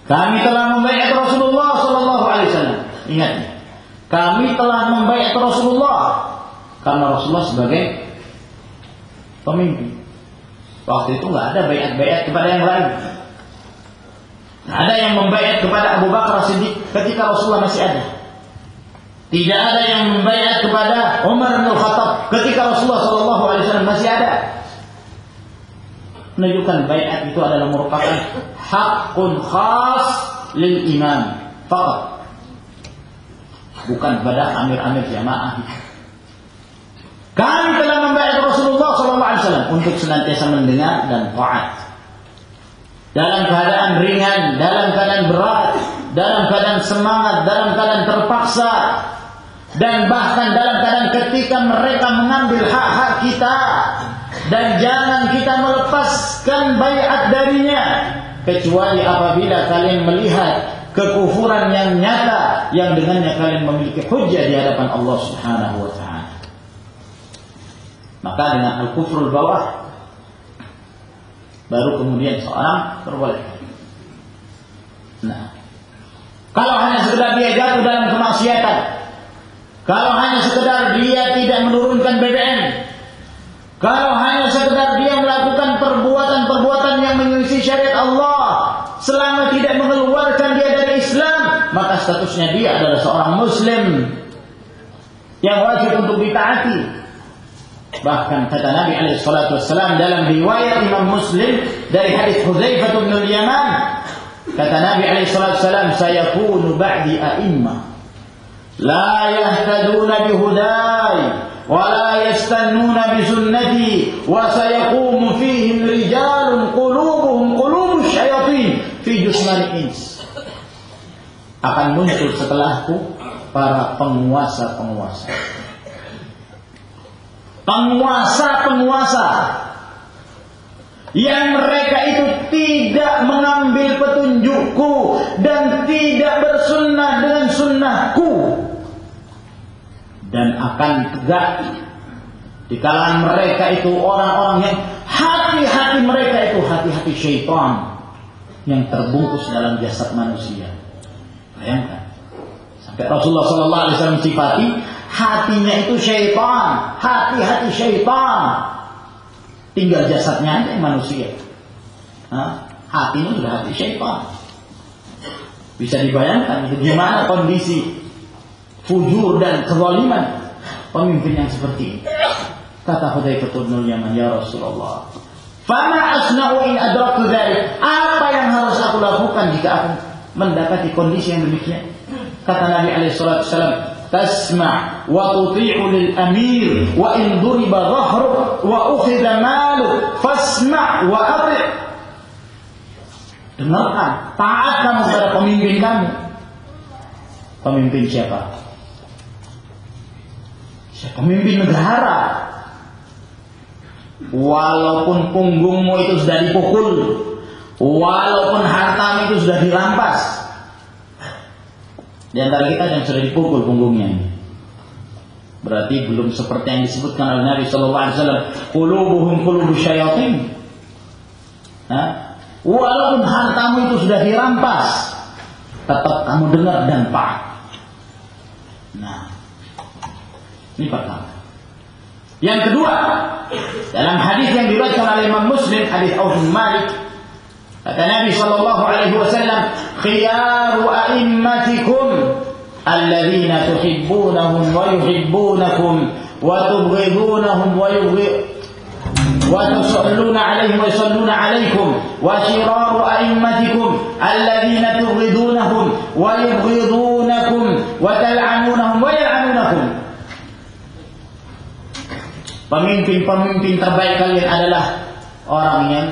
Kami telah membaiat Rasulullah Sallallahu Alaihi Wasallam. Ingat, kami telah membaiat Rasulullah. Karena Rasulullah sebagai pemimpin. Waktu itu nggak ada bayat-bayat kepada yang lain. ada yang membayat kepada Abu Bakar Siddiq ketika Rasulullah masih ada. Tidak ada yang membayat kepada Umar bin Khattab ketika Rasulullah Shallallahu Alaihi Wasallam masih ada. Menunjukkan bayat itu adalah merupakan hakun khas lil imam fakat bukan pada amir-amir jamaah kami telah membayar Rasulullah SAW untuk senantiasa mendengar dan taat. Dalam keadaan ringan, dalam keadaan berat, dalam keadaan semangat, dalam keadaan terpaksa, dan bahkan dalam keadaan ketika mereka mengambil hak-hak kita dan jangan kita melepaskan bayat darinya kecuali apabila kalian melihat kekufuran yang nyata yang dengannya kalian memiliki hujah di hadapan Allah Subhanahu wa taala. Maka dengan al-kufrul bawah baru kemudian seorang terbolehkan. Nah, kalau hanya sekedar dia jatuh dalam kemaksiatan, kalau hanya sekedar dia tidak menurunkan BBM, kalau hanya sekedar dia melakukan perbuatan-perbuatan yang menyelisih syariat Allah, selama tidak mengeluarkan dia dari Islam, maka statusnya dia adalah seorang Muslim yang wajib untuk ditaati. Bahkan kata Nabi wassalam dalam riwayat Imam Muslim dari hadis Hudzaifah bin Yaman Kata Nabi alaihi salatu wasallam, "Sayakunu ba'di a'immah la yahtaduna bihudai wa la yastannuna bi sunnati wa sayaqumu fihim rijalun qulubuhum qulubu syayatin fi jusmani ins." Akan muncul setelahku para penguasa-penguasa. Penguasa-penguasa yang mereka itu tidak mengambil petunjukku dan tidak bersunnah dengan sunnahku dan akan tegak di kalangan mereka itu orang-orang yang hati-hati mereka itu hati-hati syaitan yang terbungkus dalam jasad manusia. Bayangkan. Sampai Rasulullah sallallahu alaihi wasallam sifati hatinya itu syaitan, hati-hati syaitan Tinggal jasadnya aja yang manusia. Hah? Hatinya sudah hati syaitan. Bisa dibayangkan gimana kondisi fujur dan kezaliman pemimpin yang seperti ini. Kata Hudzaifah bin Yaman, "Ya Rasulullah, fama asna'u in dzalik?" Apa yang harus aku lakukan jika aku mendapati kondisi yang demikian? Kata Nabi alaihi wasallam, تسمع وتطيع للأمير وإن ضرب ظهرك وأخذ مالك فاسمع وأطع dengarkan taat kamu kepada pemimpin kamu pemimpin siapa siapa pemimpin negara walaupun punggungmu itu sudah dipukul walaupun hartamu itu sudah dirampas di antara kita yang sudah dipukul punggungnya. Berarti belum seperti yang disebutkan oleh Nabi Shallallahu Alaihi Wasallam. Kulubuhum kulubu syayatin. Walaupun hartamu itu sudah dirampas, tetap kamu dengar dan taat. Nah, ini pertama. Yang kedua, dalam hadis yang diriwayatkan oleh Imam Muslim, hadis Auf Malik, kata Nabi Shallallahu Alaihi Wasallam, khiyaru a'immatikum الذين تحبونهم ويحبونكم وتبغضونهم وتصلون عليهم ويصلون عليكم وشرار أئمتكم الذين تبغضونهم ويبغضونكم وتلعنونهم ويلعنونكم. Pemimpin-pemimpin terbaik kalian adalah orang yang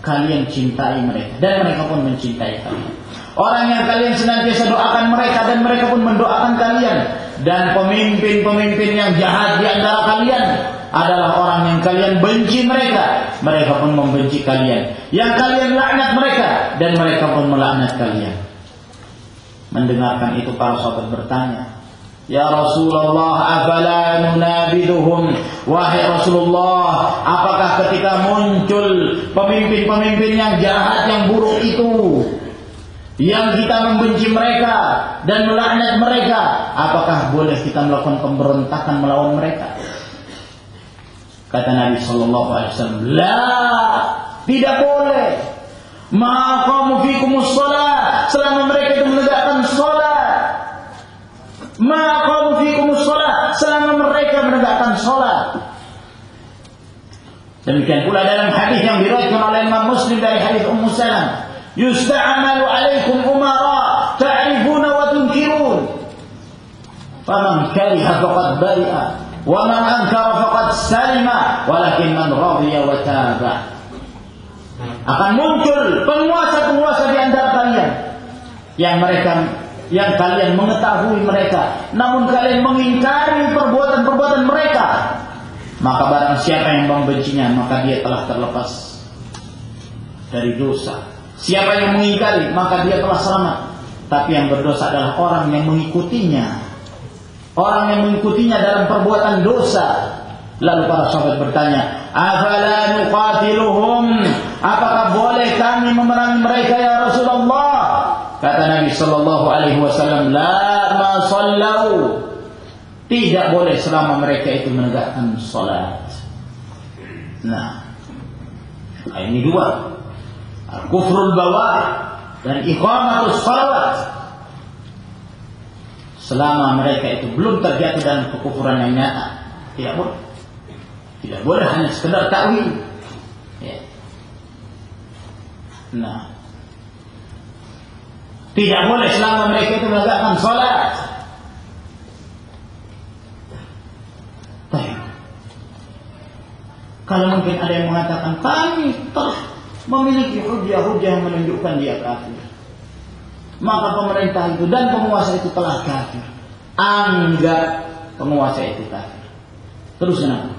kalian cintai mereka dan mereka pun mencintai kalian. Orang yang kalian senantiasa doakan mereka dan mereka pun mendoakan kalian. Dan pemimpin-pemimpin yang jahat di antara kalian adalah orang yang kalian benci mereka. Mereka pun membenci kalian. Yang kalian laknat mereka dan mereka pun melaknat kalian. Mendengarkan itu para sahabat bertanya, Ya Rasulullah, afala nunabiduhum? Wahai Rasulullah, apakah ketika muncul pemimpin-pemimpin yang jahat, yang buruk itu, yang kita membenci mereka dan melaknat mereka, apakah boleh kita melakukan pemberontakan melawan mereka? Kata Nabi Shallallahu Alaihi Wasallam, la, tidak boleh. Maka fikumus sholat selama mereka itu menegakkan sholat. Maqamu sholat. Selama mereka menegakkan sholat. Demikian pula dalam hadis yang diriwayatkan oleh Imam Muslim dari hadis Ummu Salam, "Yusta'malu 'alaikum umara ta'rifuna wa tunkirun." Faman kariha faqad bari'a, wa man ankara faqad salima, walakin man radiya wa taba. Akan muncul penguasa-penguasa di antara kalian yang mereka yang kalian mengetahui mereka namun kalian mengingkari perbuatan-perbuatan mereka maka barang siapa yang membencinya maka dia telah terlepas dari dosa Siapa yang mengingkari maka dia telah selamat. Tapi yang berdosa adalah orang yang mengikutinya. Orang yang mengikutinya dalam perbuatan dosa. Lalu para sahabat bertanya, "Afala nuqatiluhum?" Apakah boleh kami memerangi mereka ya Rasulullah? Kata Nabi sallallahu alaihi wasallam, "La ma sallau." Tidak boleh selama mereka itu menegakkan salat. Nah, ini dua kufrul bawah dan iqamatus salawat selama mereka itu belum terjatuh dalam kekufuran yang nyata tidak boleh tidak boleh hanya sekedar takwil ya. nah Tidak boleh selama mereka itu menegakkan sholat. Kalau mungkin ada yang mengatakan kami telah memiliki hujah-hujah yang menunjukkan dia kafir. Maka pemerintah itu dan penguasa itu telah kafir. Anggap penguasa itu kafir. Terus kenapa?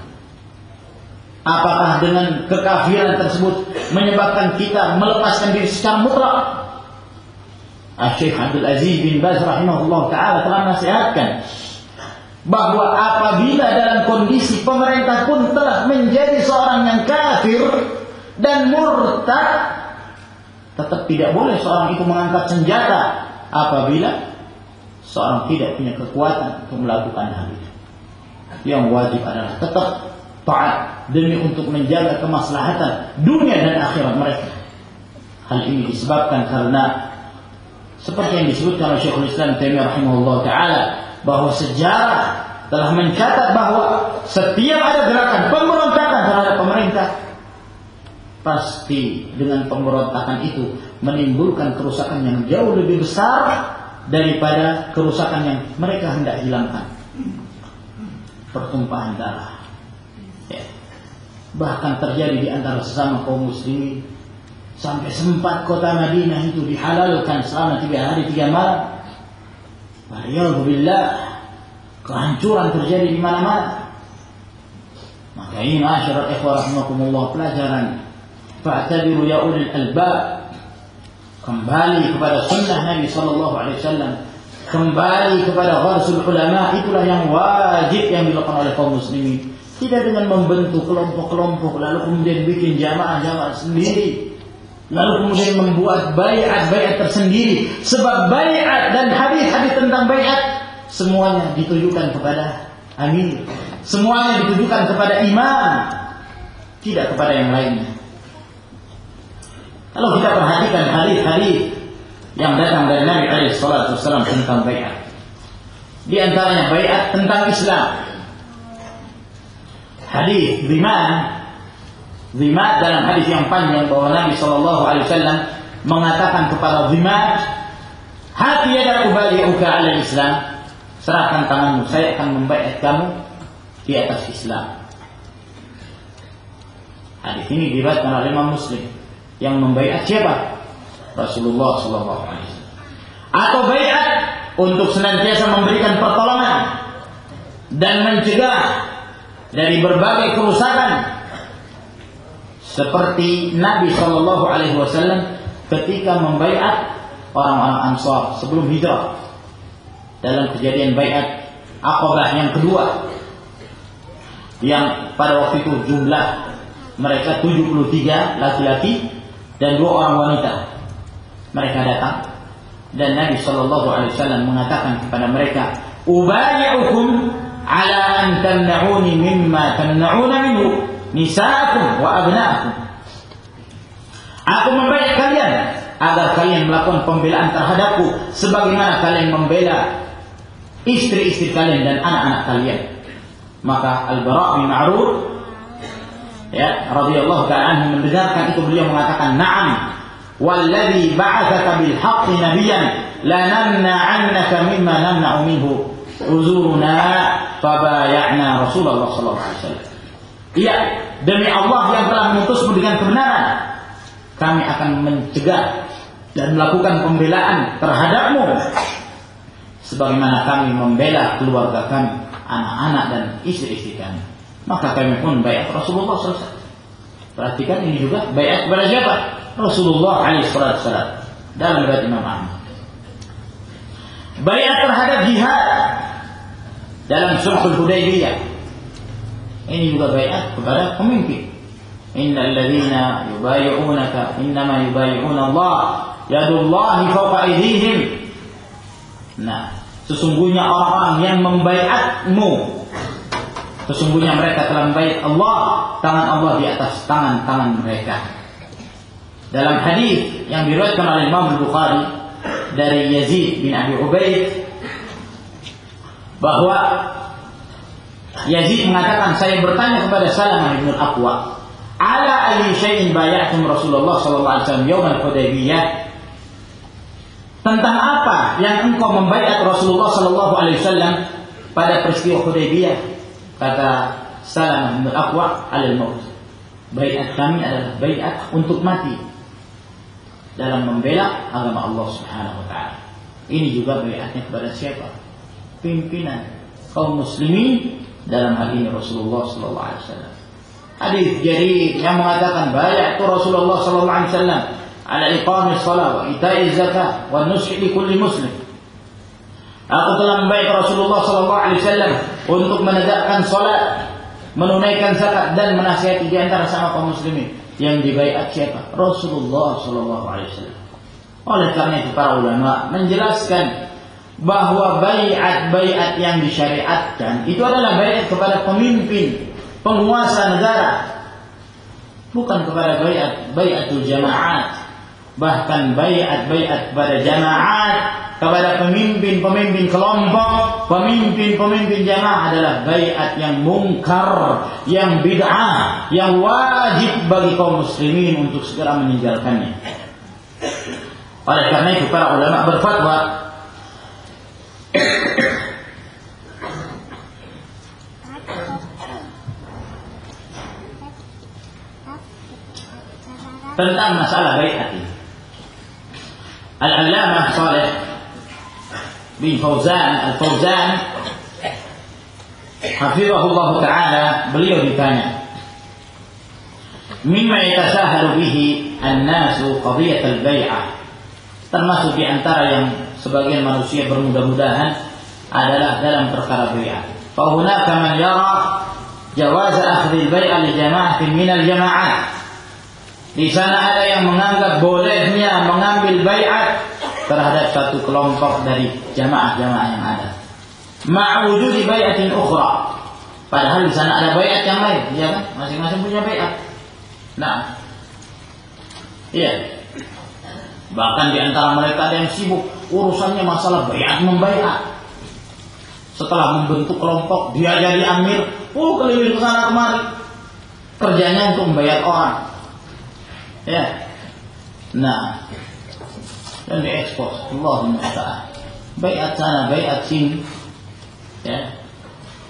Apakah dengan kekafiran tersebut menyebabkan kita melepaskan diri secara mutlak? Syekh Abdul Aziz bin Baz rahimahullah taala telah nasihatkan bahwa apabila dalam kondisi pemerintah pun telah menjadi seorang yang kafir dan murtad tetap tidak boleh seorang itu mengangkat senjata apabila seorang tidak punya kekuatan untuk melakukan hal itu. Yang wajib adalah tetap taat demi untuk menjaga kemaslahatan dunia dan akhirat mereka. Hal ini disebabkan karena seperti yang disebutkan oleh Syekhul Islam Taimiyah rahimahullah taala bahwa sejarah telah mencatat bahwa setiap ada gerakan pemberontakan terhadap pemerintah pasti dengan pemberontakan itu menimbulkan kerusakan yang jauh lebih besar daripada kerusakan yang mereka hendak hilangkan. Pertumpahan darah, bahkan terjadi di antara sesama kaum muslimin sampai sempat kota Madinah itu dihalalkan selama tiga hari tiga malam. Waliyahulillah kehancuran terjadi di mana-mana. Maka ini masyarakat ikhwah rahimakumullah pelajaran. Fa'tabiru ya ulil albab. Kembali kepada sunnah Nabi sallallahu alaihi wasallam. Kembali kepada gharsul ulama itulah yang wajib yang dilakukan oleh kaum muslimin tidak dengan membentuk kelompok-kelompok lalu kemudian bikin jamaah-jamaah sendiri. Lalu kemudian membuat bayat-bayat tersendiri. Sebab bayat dan hadis-hadis tentang bayat semuanya ditujukan kepada amir. Semuanya ditujukan kepada imam. Tidak kepada yang lainnya. Kalau kita perhatikan hadis-hadis yang datang dari Nabi alaihi wasallam tentang bayat. Di antaranya bayat tentang Islam hadis Ziman Zimat dalam hadis yang panjang bahwa Nabi Shallallahu Alaihi Wasallam mengatakan kepada Zimat, hati ada ubali uka ala Islam, serahkan tanganmu, saya akan membayar kamu di atas Islam. Hadis ini diriwayatkan oleh Imam Muslim yang membayar siapa? Rasulullah Shallallahu Alaihi Wasallam. Atau bayat untuk senantiasa memberikan pertolongan dan mencegah dari berbagai kerusakan seperti Nabi Shallallahu Alaihi Wasallam ketika membaiat orang-orang Ansar sebelum hijrah. Dalam kejadian baiat Aqabah yang kedua. Yang pada waktu itu jumlah mereka 73 laki-laki dan dua orang wanita mereka datang. Dan Nabi Shallallahu Alaihi Wasallam mengatakan kepada mereka ubayyukum ala an tamna'uni mimma tamna'una minhu nisa'akum wa abna'akum. Aku membayar kalian agar kalian melakukan pembelaan terhadapku sebagaimana kalian membela istri-istri kalian dan anak-anak kalian. Maka Al-Bara' bin Ma'ruf ya radhiyallahu ta'ala anhu mendengarkan itu beliau mengatakan na'am walladhi ba'athaka bil haqqi nabiyyan la namna'annaka mimma namna'u minhu uzuruna fabaya'na Rasulullah sallallahu alaihi wasallam. Iya, demi Allah yang telah mengutusmu dengan kebenaran, kami akan mencegah dan melakukan pembelaan terhadapmu sebagaimana kami membela keluarga kami, anak-anak dan istri-istri kami. Maka kami pun bayat Rasulullah SAW. Perhatikan ini juga bayat kepada siapa? Rasulullah SAW dalam riwayat Imam Ahmad. Bayat terhadap jihad dalam sulhul Hudaybiyah. Ini juga bayat kepada pemimpin. Innal ladzina yubayyi'unaka innama yubayyi'una Allah yadullahi fawqa aydihim. Nah, sesungguhnya orang-orang yang membaiatmu sesungguhnya mereka telah membaiat Allah, tangan Allah di atas tangan-tangan mereka. Dalam hadis yang diriwayatkan oleh Imam Bukhari dari Yazid bin Abi Ubaid bahwa Yazid mengatakan saya bertanya kepada Salamah bin Al-Aqwa ala ayyi syai'in bay'atum Rasulullah sallallahu alaihi wasallam yaum al-Hudaybiyah tentang apa yang engkau membaiat Rasulullah Sallallahu Alaihi Wasallam pada peristiwa Hudaybiyah? Kata Salam bin Aqwa al maut. Baiat kami adalah baiat untuk mati dalam membela agama Allah Subhanahu wa taala. Ini juga baiatnya kepada siapa? Pimpinan kaum muslimin dalam hal ini Rasulullah sallallahu alaihi wasallam hadis jadi yang mengatakan baiat Rasulullah sallallahu alaihi wasallam ala iqamis shalah wa ita'iz zakat wa nushi li kulli muslim Aku telah membaik Rasulullah sallallahu alaihi wasallam untuk menegakkan salat, menunaikan zakat dan menasihati di antara sama kaum muslimin. Yang dibaiat siapa? Rasulullah sallallahu alaihi wasallam. Oleh karena itu para ulama menjelaskan bahwa baiat-baiat yang disyariatkan itu adalah baiat kepada pemimpin, penguasa negara. Bukan kepada baiat baiatul jamaat. Bahkan baiat-baiat kepada jamaat kepada pemimpin-pemimpin kelompok, pemimpin-pemimpin jamaah adalah bayat yang mungkar, yang bid'ah, yang wajib bagi kaum muslimin untuk segera meninggalkannya. Oleh karena itu para ulama berfatwa tentang masalah bayat ini. Al-Allamah Saleh bin Fauzan Al-Fauzan Hafizahullah Ta'ala beliau ditanya Mimma yatasahalu bihi an-nasu qadiyat al-bay'ah termasuk di antara yang sebagian manusia bermudah-mudahan adalah dalam perkara bai'ah. Fa hunaka man yara jawaz akhdhi al-bai'ah li jama'atin min al-jama'at. Di sana ada yang menganggap bolehnya mengambil bai'at terhadap satu kelompok dari jamaah-jamaah yang ada. Ma'wujudi bayatin ukhra. Padahal di sana ada bayat yang lain, ya kan? Masing-masing punya bayat. Nah, iya. Bahkan di antara mereka ada yang sibuk urusannya masalah bayat membayat. Setelah membentuk kelompok, dia jadi amir, oh keliling ke sana kemari. Kerjanya untuk membayar orang. Ya. Nah, dan diekspos Allah Taala. Bayat sana, bayat sini. Ya.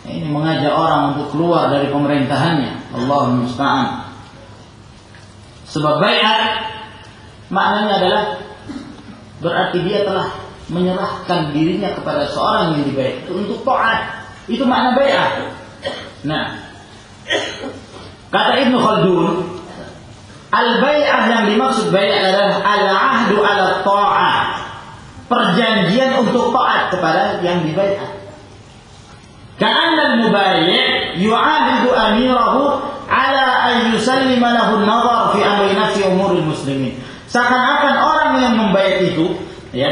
Ini mengajak orang untuk keluar dari pemerintahannya. Allah musta'an. Sebab bayat maknanya adalah berarti dia telah menyerahkan dirinya kepada seorang yang dibayar untuk taat. Itu makna bayat. Nah, kata Ibnu Khaldun, Al-bai'ah yang dimaksud bai'ah adalah al-ahdu ala ta'ah. Perjanjian untuk taat kepada yang dibai'ah. Ka'anna al-mubai' yu'ahidu amirahu ala an yusallima lahu an-nazar fi amri nafsi umuril muslimin. Seakan-akan orang yang membayar itu ya,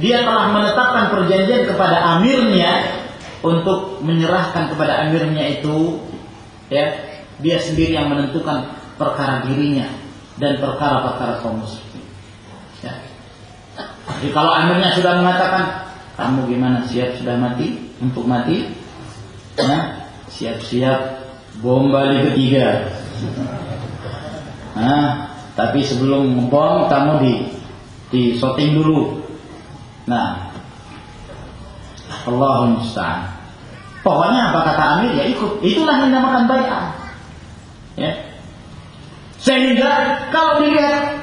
dia telah menetapkan perjanjian kepada amirnya untuk menyerahkan kepada amirnya itu ya, dia sendiri yang menentukan perkara dirinya dan perkara-perkara kaum muslimin. Ya. Jadi kalau amirnya sudah mengatakan kamu gimana siap sudah mati untuk mati, nah, siap-siap bom Bali ketiga. Nah, tapi sebelum bom kamu di di shooting dulu. Nah, Allahumma musta'an. Pokoknya apa kata Amir ya ikut. Itulah yang dinamakan bayar. Ya. Sehingga kalau dilihat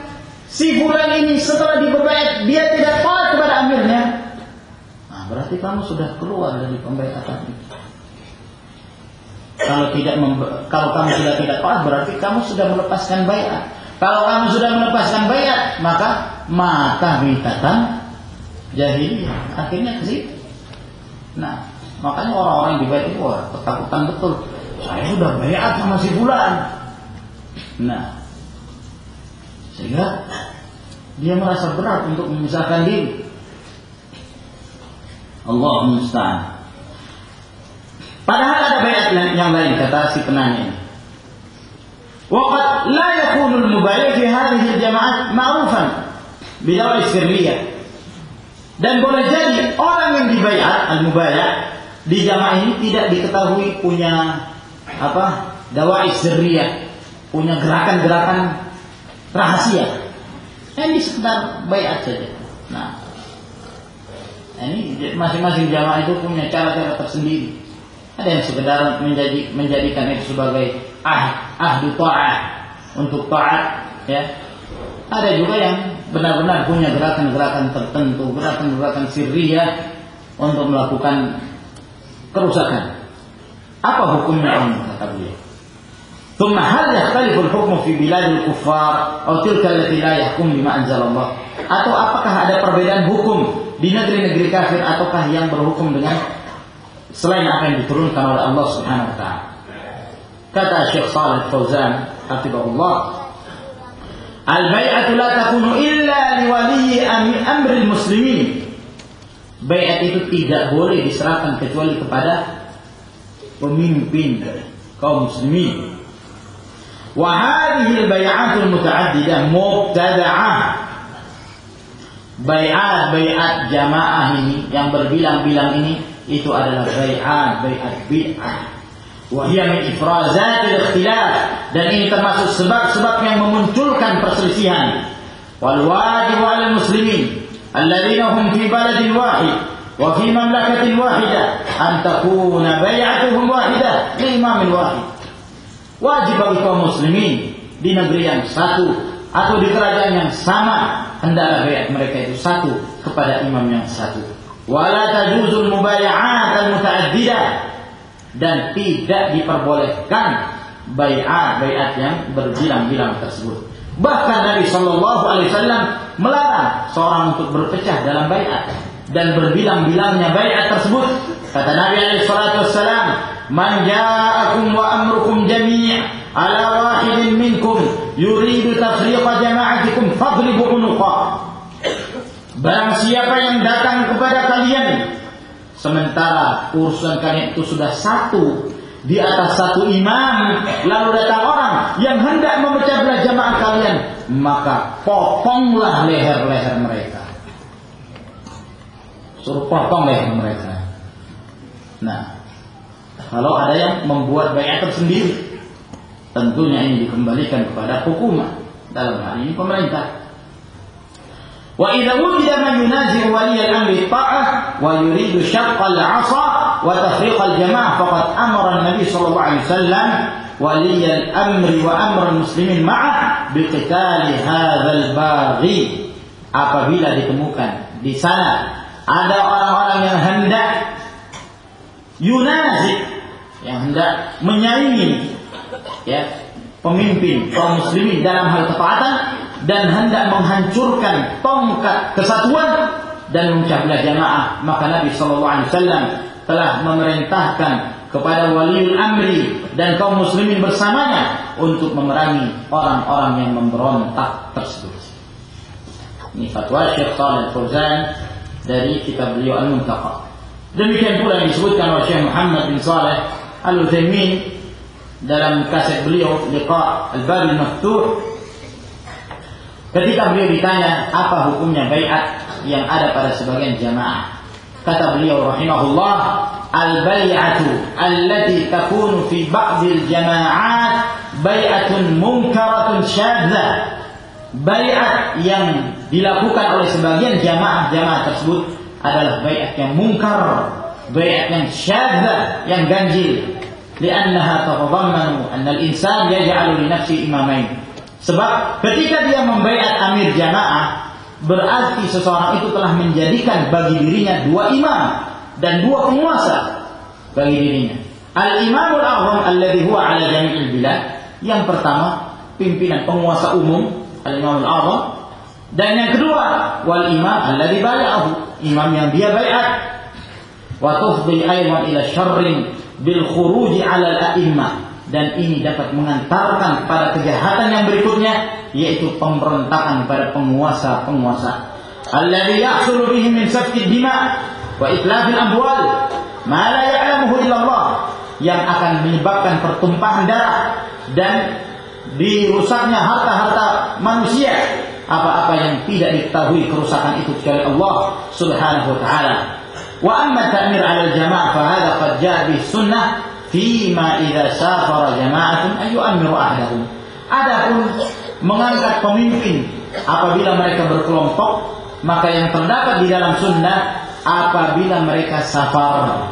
si bulan ini setelah dibayar dia tidak taat kepada amirnya, nah berarti kamu sudah keluar dari pembayaran itu. Kalau tidak kalau kamu sudah tidak taat berarti kamu sudah melepaskan bayar. Kalau kamu sudah melepaskan bayar, maka mata bitatan jahiliyah. Akhirnya ke situ. Nah, makanya orang-orang di bayar itu ketakutan betul. Saya sudah bayar sama si bulan. Nah, sehingga dia merasa berat untuk memisahkan diri. Allah musta'an. Padahal ada bayat yang lain kata si penanya. Waqad la yakunu al-mubayyi fi hadhihi al-jama'at ma'rufan bidawa sirriyah. Dan boleh jadi orang yang dibayar al-mubayyi di jamaah ini tidak diketahui punya apa? Dawai sirriyah punya gerakan-gerakan rahasia. Yang sekedar bayat saja. Nah, ini masing-masing jamaah itu punya cara-cara tersendiri. Ada yang sekedar menjadi, menjadikan itu sebagai ah ahdu ta'ah untuk taat ya. Ada juga yang benar-benar punya gerakan-gerakan tertentu, gerakan-gerakan sirriyah untuk melakukan kerusakan. Apa hukumnya ini kata beliau? ثم هل يختلف الحكم في بلاد الكفار أو تلك التي لا يحكم بما أنزل الله atau apakah ada perbedaan hukum di negeri-negeri kafir ataukah yang berhukum dengan selain apa yang diturunkan oleh Allah Subhanahu wa taala. Kata Syekh Shalih Fauzan hafizahullah, "Al-bai'atu la takunu illa liwali amri muslimin." Bai'at itu tidak boleh diserahkan kecuali kepada pemimpin kaum muslimin. Hadhihi al-bai'atul muta'addidah mubtada'ah Bayat-bayat jamaah ini yang berbilang-bilang ini itu adalah bayat bayat bid'ah. Wahia min ifrazatil ikhtilaf dan ini termasuk sebab-sebab yang memunculkan perselisihan. Wal wajib muslimin alladziina hum fi baladin wahid wa fi mamlakatin wahidah an takuna bay'atuhum wahidah li imamin wahid. Wajib bagi kaum muslimin di negeri yang satu atau di kerajaan yang sama hendaklah bayat mereka itu satu kepada imam yang satu. Wala tajuzul mubaya'at al-muta'addidah dan tidak diperbolehkan bayat bayat yang berbilang-bilang tersebut. Bahkan Nabi Shallallahu Alaihi Wasallam melarang seorang untuk berpecah dalam bayat dan berbilang-bilangnya bayat tersebut. Kata Nabi Alaihi Wasallam, "Man ja'akum wa amrukum jami' ala wahidin minkum yuridu tafriqa jama'atikum fadribu unuqa Barang siapa yang datang kepada kalian sementara urusan kalian itu sudah satu di atas satu imam lalu datang orang yang hendak memecah belah jamaah kalian maka potonglah leher-leher mereka suruh potong leher mereka. Nah kalau ada yang membuat bayat tersendiri tentunya ini dikembalikan kepada hukuman. Dalam hal ini pemerintah. Wa idza wujida man yunazi wali al-amri ta'ah wa yuridu al-'asa wa tafriq al-jama'ah faqad amara an-nabi sallallahu alaihi wasallam wali al-amri wa amr al-muslimin ma'ah biqitali hadzal baghi. Apabila ditemukan di sana ada orang-orang yang hendak yunazi yang hendak menyaingi ya pemimpin kaum muslimin dalam hal ketaatan dan hendak menghancurkan tongkat kesatuan dan memecah belah jamaah maka Nabi Shallallahu Alaihi Wasallam telah memerintahkan kepada waliul amri dan kaum muslimin bersamanya untuk memerangi orang-orang yang memberontak tersebut. Ini fatwa Syekh Fauzan dari kitab beliau Al-Muntaqa. Demikian pula yang disebutkan oleh Syekh Muhammad bin Saleh Al-Utsaimin dalam kaset beliau Liqa Al-Bab Maftuh ketika beliau ditanya apa hukumnya bayat yang ada pada sebagian jamaah kata beliau rahimahullah al-bay'atu allati takunu fi ba'dil jama'at bay'atun munkaratun syadzah bayat yang dilakukan oleh sebagian jamaah-jamaah tersebut adalah bayat yang mungkar bayat yang syadzah yang ganjil li'annaha tatadammanu anna al-insan yaj'alu li nafsi imamain. Sebab ketika dia membaiat amir jamaah berarti seseorang itu telah menjadikan bagi dirinya dua imam dan dua penguasa bagi dirinya. Al-Imamul Azam alladhi huwa ala jami'il bilad. Yang pertama, pimpinan penguasa umum, Al-Imamul Azam. Dan yang kedua, wal imam alladhi bay'ahu, imam yang dia baiat. Wa tufdi aywan ila syarrin bil khuruji al a'immah dan ini dapat mengantarkan pada kejahatan yang berikutnya yaitu pemberontakan pada penguasa-penguasa. Alladhi yahsulu bihim min safki dima wa itlafil amwal ma la ya'lamuhu illallah yang akan menyebabkan pertumpahan darah dan dirusaknya harta-harta manusia apa-apa yang tidak diketahui kerusakan itu kecuali Allah Subhanahu wa taala. Wa amma ta'mir 'ala al-jama'ah fa hadha qad ja'a bi sunnah fima idza safara jama'atun ay yu'miru ahdahum. Adapun mengangkat pemimpin apabila mereka berkelompok maka yang terdapat di dalam sunnah apabila mereka safar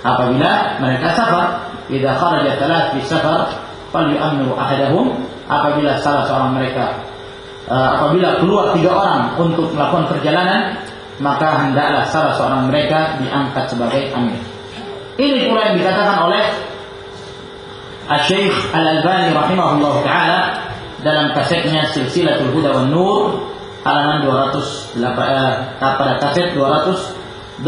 apabila mereka safar idza kharaja thalath fi safar fal yu'miru ahdahum apabila salah seorang mereka apabila keluar tiga orang untuk melakukan perjalanan maka hendaklah salah seorang mereka diangkat sebagai amir. Ini pula yang dikatakan oleh Al-Syeikh Al-Albani rahimahullah taala dalam kasetnya Silsilatul Huda wan Nur halaman 200 eh, pada kaset 288.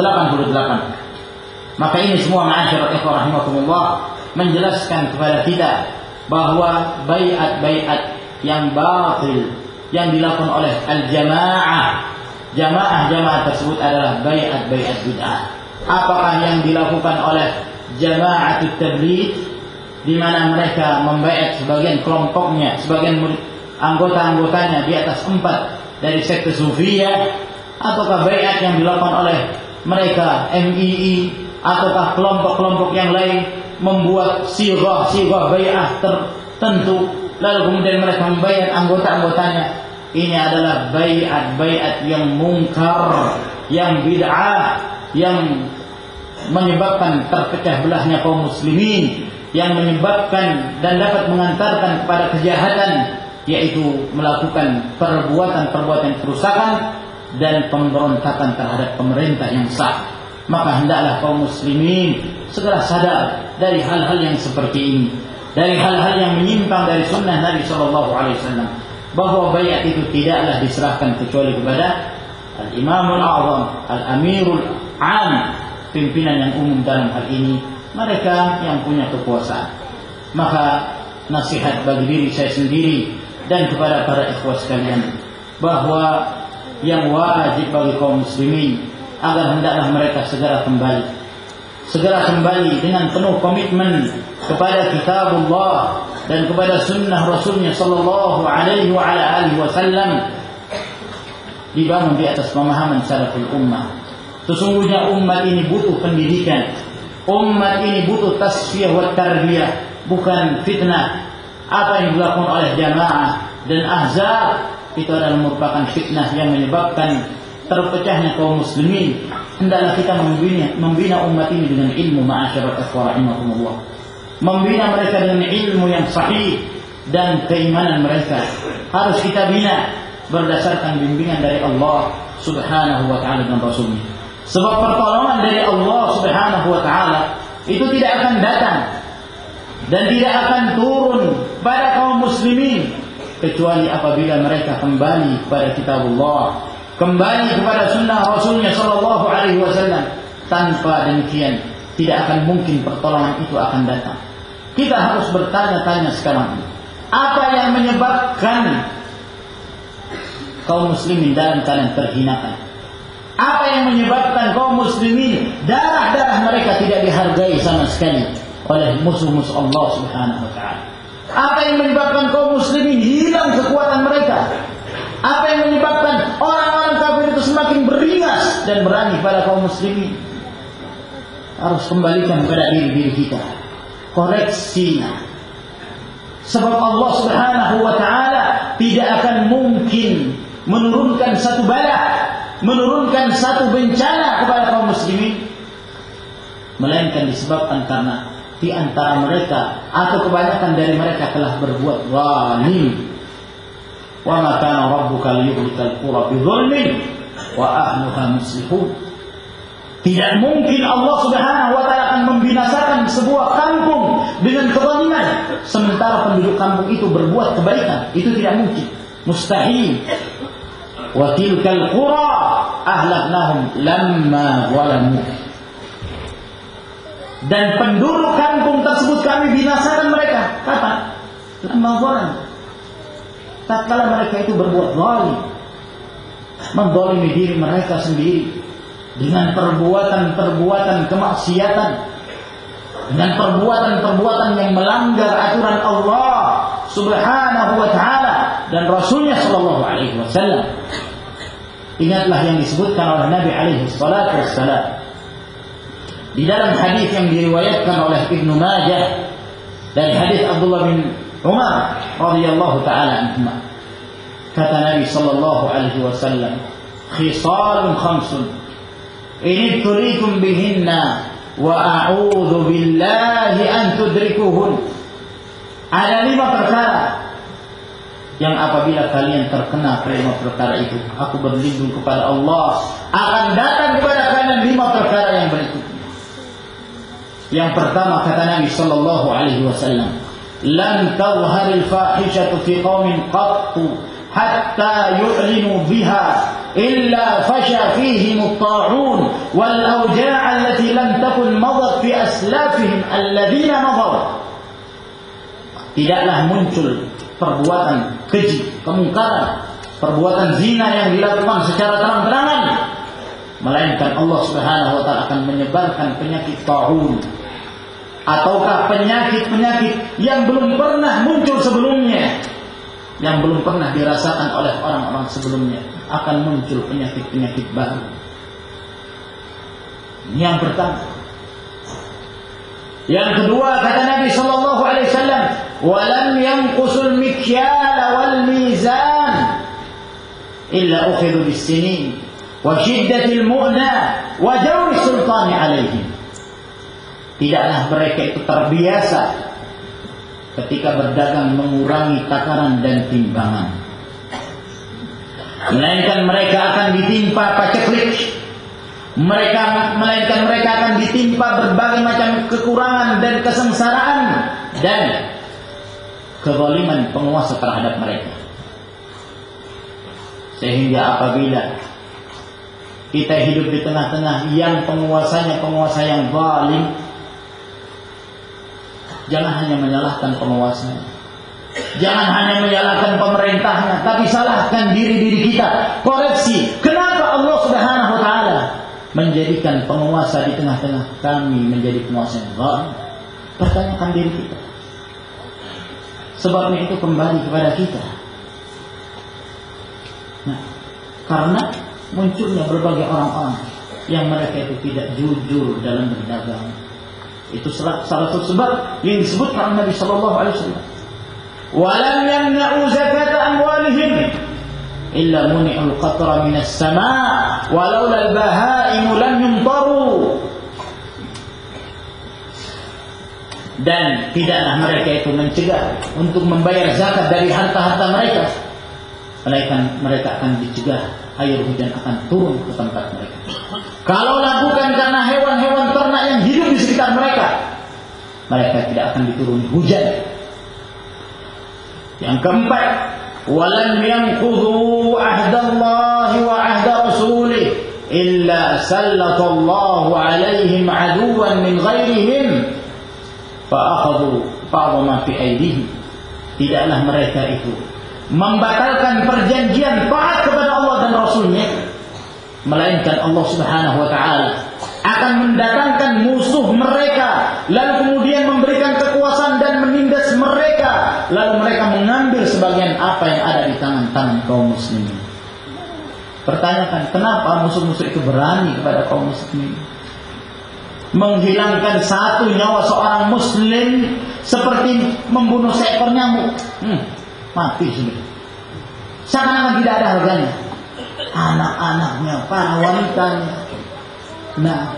Maka ini semua ma'asyiral ikhwah rahimakumullah menjelaskan kepada kita bahwa bayat-bayat yang batil yang dilakukan oleh al-jamaah. Jamaah-jamaah tersebut adalah bayat-bayat bid'ah. Apakah yang dilakukan oleh jamaah tabligh di mana mereka membayat sebagian kelompoknya, sebagian anggota-anggotanya di atas empat dari sekte Sufiyah? Ataukah bayat yang dilakukan oleh mereka MII ataukah kelompok-kelompok yang lain membuat sirah-sirah bayat tertentu lalu kemudian mereka membayar anggota-anggotanya ini adalah bayat-bayat yang mungkar yang bid'ah yang menyebabkan terpecah belahnya kaum muslimin yang menyebabkan dan dapat mengantarkan kepada kejahatan yaitu melakukan perbuatan-perbuatan kerusakan dan pemberontakan terhadap pemerintah yang sah. Maka hendaklah kaum muslimin segera sadar dari hal-hal yang seperti ini, dari hal-hal yang menyimpang dari sunnah Nabi Shallallahu Alaihi Wasallam, bahwa bayat itu tidaklah diserahkan kecuali kepada al-Imamul Azam, al-Amirul Am, pimpinan yang umum dalam hal ini, mereka yang punya kekuasaan. Maka nasihat bagi diri saya sendiri dan kepada para ikhwah sekalian bahwa yang wajib bagi kaum muslimin agar hendaklah mereka segera kembali. Segera kembali dengan penuh komitmen kepada kitabullah dan kepada sunnah rasulnya sallallahu alaihi wa ala alihi wasallam dibangun di atas pemahaman salaful ummah sesungguhnya umat ini butuh pendidikan umat ini butuh tasfiyah wa tarbiyah bukan fitnah apa yang dilakukan oleh jamaah dan ahzab itu adalah merupakan fitnah yang menyebabkan terpecahnya kaum muslimin. Hendaklah kita membina, membina umat ini dengan ilmu ma'asyiral ikhwah rahimahumullah. Membina mereka dengan ilmu yang sahih dan keimanan mereka harus kita bina berdasarkan bimbingan dari Allah Subhanahu wa taala dan Rasulnya. Sebab pertolongan dari Allah Subhanahu wa taala itu tidak akan datang dan tidak akan turun pada kaum muslimin kecuali apabila mereka kembali kepada kitabullah, kembali kepada sunnah Rasulnya Shallallahu Alaihi Wasallam. Tanpa demikian tidak akan mungkin pertolongan itu akan datang. Kita harus bertanya-tanya sekarang apa yang menyebabkan kaum muslimin dalam keadaan terhinakan? Apa yang menyebabkan kaum muslimin darah-darah mereka tidak dihargai sama sekali? oleh musuh-musuh Allah Subhanahu wa taala. Apa yang menyebabkan kaum muslimin hilang kekuatan mereka? Apa yang menyebabkan orang-orang kafir itu semakin beringas dan berani pada kaum muslimin? Harus kembalikan kepada diri-diri kita. Koreksinya. Sebab Allah Subhanahu wa taala tidak akan mungkin menurunkan satu bala, menurunkan satu bencana kepada kaum muslimin melainkan disebabkan karena di antara mereka atau kebanyakan dari mereka telah berbuat zalim. Wa ma kana rabbuka liyuhlikal qura bi wa ahluha muslihun. Tidak mungkin Allah Subhanahu wa taala akan membinasakan sebuah kampung dengan kezaliman sementara penduduk kampung itu berbuat kebaikan. Itu tidak mungkin. Mustahil. Wa tilkal qura ahlaknahum lamma zalamu dan penduduk kampung tersebut kami binasakan mereka. Kapan? Lama zalim. Tatkala mereka itu berbuat zalim, mendolimi diri mereka sendiri dengan perbuatan-perbuatan kemaksiatan, dengan perbuatan-perbuatan yang melanggar aturan Allah Subhanahu wa taala dan Rasulnya Shallallahu alaihi wasallam. Ingatlah yang disebutkan oleh Nabi alaihi salatu wassalam. Di dalam hadis yang diriwayatkan oleh Ibnu Majah dari hadis Abdullah bin Umar radhiyallahu taala anhu kata Nabi sallallahu alaihi wasallam khisalun khamsun ini turikum bihinna wa a'udzu billahi an ada lima perkara yang apabila kalian terkena kelima perkara itu aku berlindung kepada Allah akan datang kepada kalian lima perkara yang berikutnya. Yang pertama kata Nabi sallallahu alaihi wasallam lan tadhharil fahishatu fi qaumin qattu yu'linu biha illa fasha fihim at-ta'un wal awja' allati lam takun madat fi aslafihim alladhina madaw tidaklah muncul perbuatan keji, kemungkaran, perbuatan zina yang dilakukan secara terang-terangan, melainkan Allah Subhanahu wa taala akan menyebarkan penyakit taun. Ataukah penyakit-penyakit yang belum pernah muncul sebelumnya yang belum pernah dirasakan oleh orang-orang sebelumnya akan muncul penyakit-penyakit baru. Ini yang pertama. Yang kedua kata Nabi Shallallahu Alaihi Wasallam, "Walam yang kusul mikyal wal mizan illa ukhidu bis sinin wa shiddatil mu'na wa jawri sultani alaihim." Tidaklah mereka itu terbiasa ketika berdagang mengurangi takaran dan timbangan melainkan mereka akan ditimpa paceklik mereka melainkan mereka akan ditimpa berbagai macam kekurangan dan kesengsaraan dan kezaliman penguasa terhadap mereka. Sehingga apabila kita hidup di tengah-tengah yang penguasanya penguasa yang zalim, jangan hanya menyalahkan penguasanya. Jangan hanya menyalahkan pemerintahnya, tapi salahkan diri-diri kita. Koreksi, kenapa Allah Subhanahu wa taala menjadikan penguasa di tengah-tengah kami menjadi penguasa yang zalim? Pertanyakan diri kita. Sebabnya itu kembali kepada kita. Nah, karena munculnya berbagai orang-orang yang mereka itu tidak jujur dalam berdagang. Itu salah satu sebab yang disebutkan oleh Nabi Shallallahu Alaihi Wasallam. Walam yamna'u zakat amwalihim illa muni'ul qatra minas sama' walau al bahaimu lam yumtaru. Dan tidaklah mereka itu mencegah untuk membayar zakat dari harta-harta mereka. Melainkan mereka akan dicegah air hujan akan turun ke tempat mereka kalau bukan karena hewan-hewan ternak yang hidup di sekitar mereka mereka tidak akan dituruni hujan. Yang keempat walam yanqudhu ahdallahi wa ahda rasulih illa sallatallahu alaihim aduwan min ghairihim fa'akhadhu ba'dha ma fi aydihim. Tidaklah mereka itu membatalkan perjanjian taat kepada Allah dan Rasulnya melainkan Allah Subhanahu wa taala akan mendatangkan musuh mereka lalu kemudian memberikan kekuasaan dan menindas mereka lalu mereka mengambil sebagian apa yang ada di tangan-tangan kaum muslimin pertanyakan kenapa musuh-musuh itu berani kepada kaum muslimin menghilangkan satu nyawa seorang muslim seperti membunuh seekor nyamuk. Hmm, mati sudah. Seakan-akan tidak ada harganya. Anak-anaknya, para wanitanya. Nah,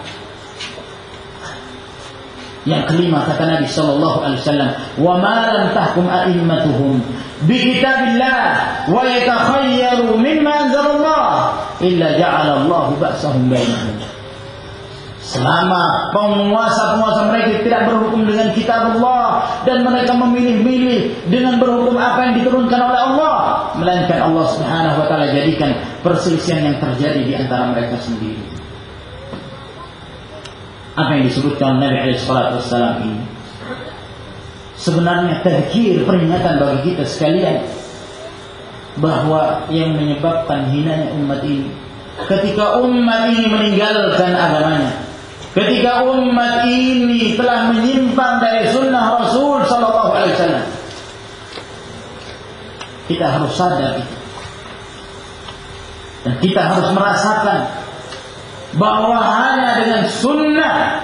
yang kelima kata Nabi sallallahu alaihi wasallam, "Wa ma lam tahkum a'immatuhum bi kitabillah wa yatakhayyaru mimma anzalallah illa ja'ala Allah ba'sahum bainahum." Selama penguasa-penguasa mereka tidak berhukum dengan kitab Allah dan mereka memilih-milih dengan berhukum apa yang diturunkan oleh Allah, melainkan Allah Subhanahu wa taala jadikan perselisihan yang terjadi di antara mereka sendiri. Apa yang disebutkan Nabi alaihi wasallam ini sebenarnya tadzkir peringatan bagi kita sekalian bahwa yang menyebabkan hinanya umat ini ketika umat ini meninggalkan agamanya Ketika umat ini telah menyimpang dari sunnah Rasul Sallallahu Alaihi Wasallam, kita harus sadar itu. Dan kita harus merasakan bahwa hanya dengan sunnah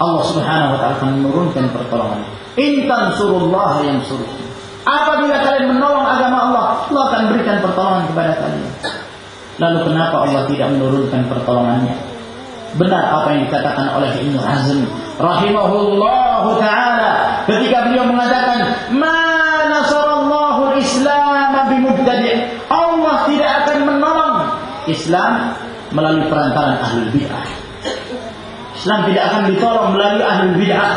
Allah Subhanahu wa taala akan menurunkan pertolongan. Intan surullah yang suruh. Apabila kalian menolong agama Allah, Allah akan berikan pertolongan kepada kalian. Lalu kenapa Allah tidak menurunkan pertolongannya? Benar apa yang dikatakan oleh Ibnu Hazm rahimahullahu taala ketika beliau mengatakan, "Ma nasarallahu al-Islam bimubtadi'." Allah tidak akan menolong Islam melalui perantaran ahli bid'ah. Islam tidak akan ditolong melalui ahli bid'ah.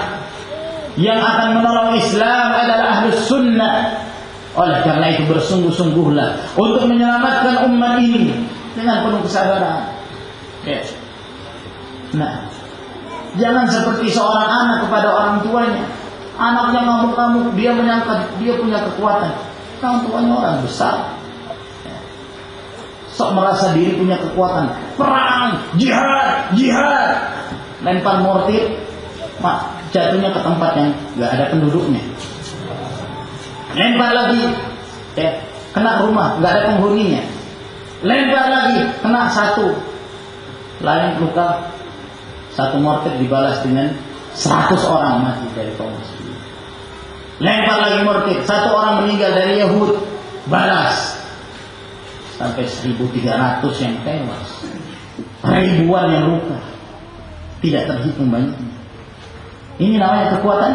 Yang akan menolong Islam adalah ahli sunnah oleh karena itu bersungguh-sungguhlah untuk menyelamatkan umat ini dengan penuh kesabaran. Ya. Nah, jangan seperti seorang anak kepada orang tuanya. Anaknya ngamuk-ngamuk, dia menyangka dia punya kekuatan. Orang tuanya orang besar. Sok merasa diri punya kekuatan. Perang, jihad, jihad. Lempar mortir, mak jatuhnya ke tempat yang nggak ada penduduknya lempar lagi ya kena rumah nggak ada penghuninya lempar lagi kena satu lain luka satu mortir dibalas dengan 100 orang mati dari kaum muslimin. Lempar lagi mortir satu orang meninggal dari Yahud balas. Sampai 1300 yang tewas. Ribuan yang luka. Tidak terhitung banyaknya ini namanya kekuatan.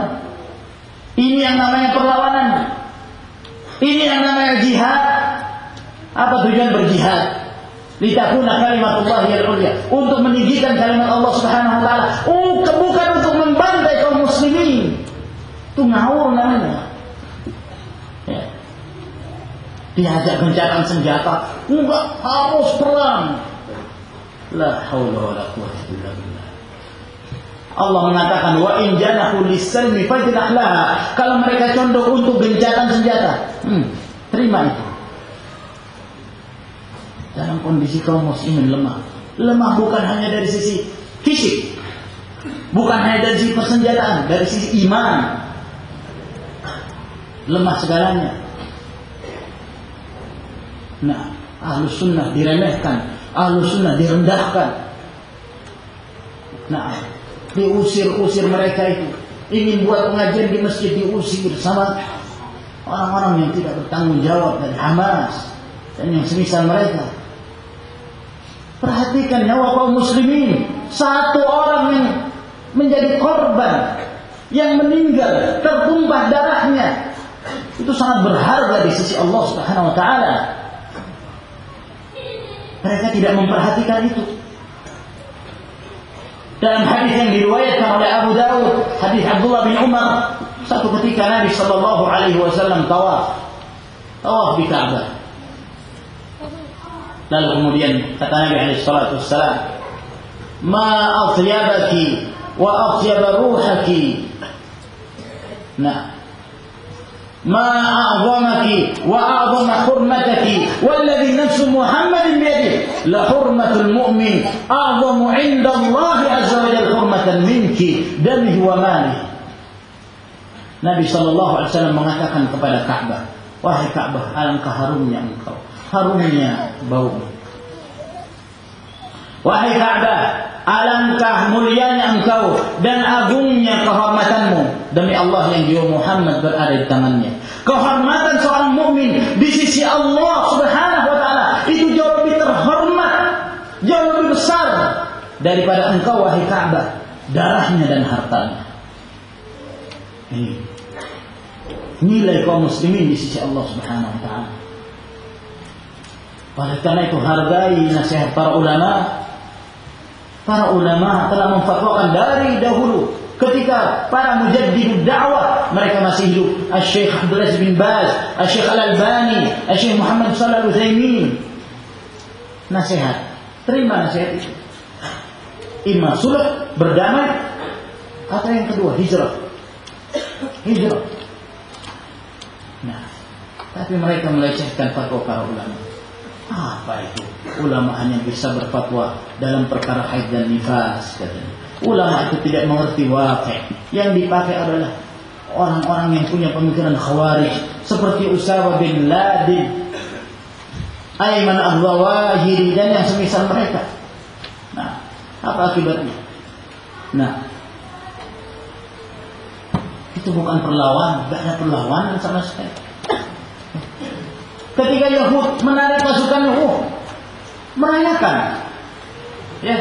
Ini yang namanya perlawanan. Ini yang namanya jihad. Apa tujuan berjihad? Litakuna kalimatullah yang ulia. Untuk meninggikan kalimat Allah Subhanahu wa taala. Bukan untuk membantai kaum muslimin. Itu ngawur namanya. Ya. Diajak gencatan senjata. Enggak harus perang. La haula wala quwwata illa billah. Allah mengatakan wa in janahu lis-salmi fajnah laha. Kalau mereka condong untuk gencatan senjata, hmm, terima itu. Dalam kondisi kaum muslimin lemah. Lemah bukan hanya dari sisi fisik. Bukan hanya dari sisi persenjataan, dari sisi iman. Lemah segalanya. Nah, ahlus sunnah diremehkan, ahlus sunnah direndahkan. Nah, diusir-usir mereka itu ingin buat pengajian di masjid diusir sama orang-orang yang tidak bertanggung jawab dari Hamas dan yang semisal mereka perhatikan nyawa kaum muslimin. Satu orang yang menjadi korban yang meninggal tertumpah darahnya itu sangat berharga di sisi Allah Subhanahu wa taala. Mereka tidak memperhatikan itu. Dalam hadis yang diriwayatkan oleh Abu Dawud, hadis Abdullah bin Umar, satu ketika Nabi Shallallahu Alaihi Wasallam tawaf, tawaf di Ka'bah. Lalu kemudian kata Nabi Alaihi Wasallam, "Ma atyabaki wa atyaba ruhaki." Nah, ما أعظمك وأعظم حرمتك والذي نفس محمد بيده لحرمة المؤمن أعظم عند الله عز وجل حرمة منك دمه وماله Nabi Shallallahu Alaihi Wasallam mengatakan kepada Ka'bah, wahai Ka'bah, alangkah harumnya engkau, harumnya bau. Wahai Ka'bah, alangkah mulianya engkau dan agungnya kehormatanmu demi Allah yang jiwa Muhammad berada di tangannya. Kehormatan seorang mukmin di sisi Allah Subhanahu wa taala itu jauh lebih terhormat, jauh lebih besar daripada engkau wahai Ka'bah, darahnya dan hartanya. Ini nilai kaum muslimin di sisi Allah Subhanahu wa taala. Oleh karena itu hargai nasihat para ulama Para ulama telah memfatwakan dari dahulu ketika para mujaddid dakwah mereka masih hidup. Syekh Abdul Aziz bin Baz, Syekh Al-Albani, Syekh Muhammad Shalih Al Nasihat. Terima nasihat itu. Ima sulh berdamai atau yang kedua hijrah. Hijrah. Nah, tapi mereka melecehkan fatwa para ulama. Apa itu? Ulama hanya bisa berfatwa dalam perkara haid dan nifas katanya. Ulama itu tidak mengerti wakil. Yang dipakai adalah orang-orang yang punya pemikiran khawarij seperti Usama bin Laden, Aiman al-Zawahiri dan yang semisal mereka. Nah, apa akibatnya? Nah, itu bukan perlawanan, tidak ada perlawanan sama sekali. Ketika Yahud menarik pasukan oh, merayakan. Ya,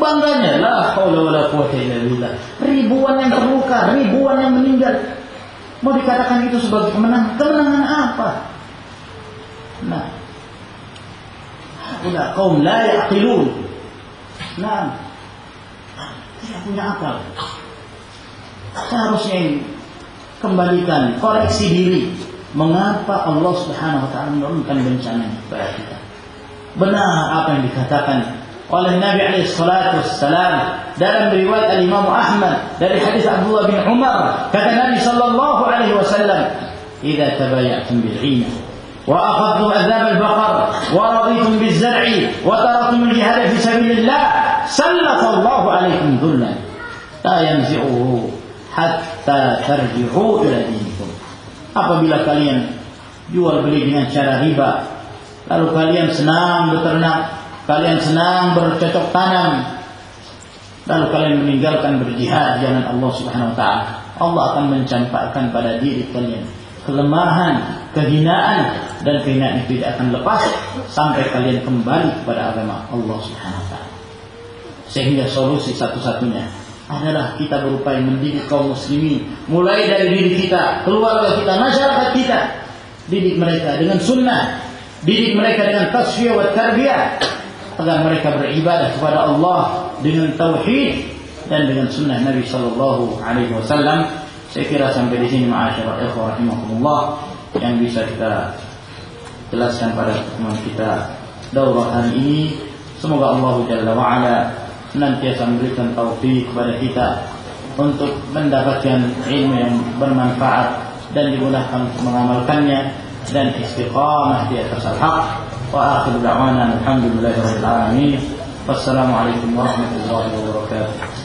bangganya lah haula wala quwata illa. Ribuan yang terluka, ribuan yang meninggal. Mau dikatakan itu sebagai kemenangan? Kemenangan apa? Nah, udah kaum la yaqilun. Nah, tidak punya akal. Seharusnya kembalikan, koreksi diri. Mengapa Allah Subhanahu wa taala menurunkan bencana kepada kita? Benar apa yang dikatakan oleh Nabi alaihi salatu wassalam dalam riwayat Al-Imam Ahmad dari hadis Abdullah bin Umar kata Nabi sallallahu alaihi wasallam "Idza tabayatum bil 'ina wa akhadtum adhab al-baqar wa raditum biz-zar'i wa taraktum al-jihad fi sabilillah sallallahu alaikum dhullan la yanzi'uhu hatta tarji'u ila dinikum." Apabila kalian jual beli dengan cara riba, lalu kalian senang beternak, kalian senang bercocok tanam, lalu kalian meninggalkan berjihad jalan Allah Subhanahu wa taala, Allah akan mencampakkan pada diri kalian kelemahan, kehinaan dan kehinaan itu tidak akan lepas sampai kalian kembali kepada agama Allah Subhanahu wa taala. Sehingga solusi satu-satunya adalah kita berupaya mendidik kaum muslimin mulai dari diri kita, keluarga kita, masyarakat kita. Didik mereka dengan sunnah, didik mereka dengan tasfiyah wa tarbiyah agar mereka beribadah kepada Allah dengan tauhid dan dengan sunnah Nabi sallallahu alaihi wasallam. Saya kira sampai di sini ma'asyiral ikhwah rahimakumullah yang bisa kita jelaskan pada teman kita daurah hari ini. Semoga Allah Jalla wa ala senantiasa memberikan taufik kepada kita untuk mendapatkan ilmu yang bermanfaat dan dimudahkan untuk mengamalkannya dan istiqamah di atas al-haq. Wa akhiru da'wana alhamdulillahi rabbil alamin. Wassalamu alaikum warahmatullahi wabarakatuh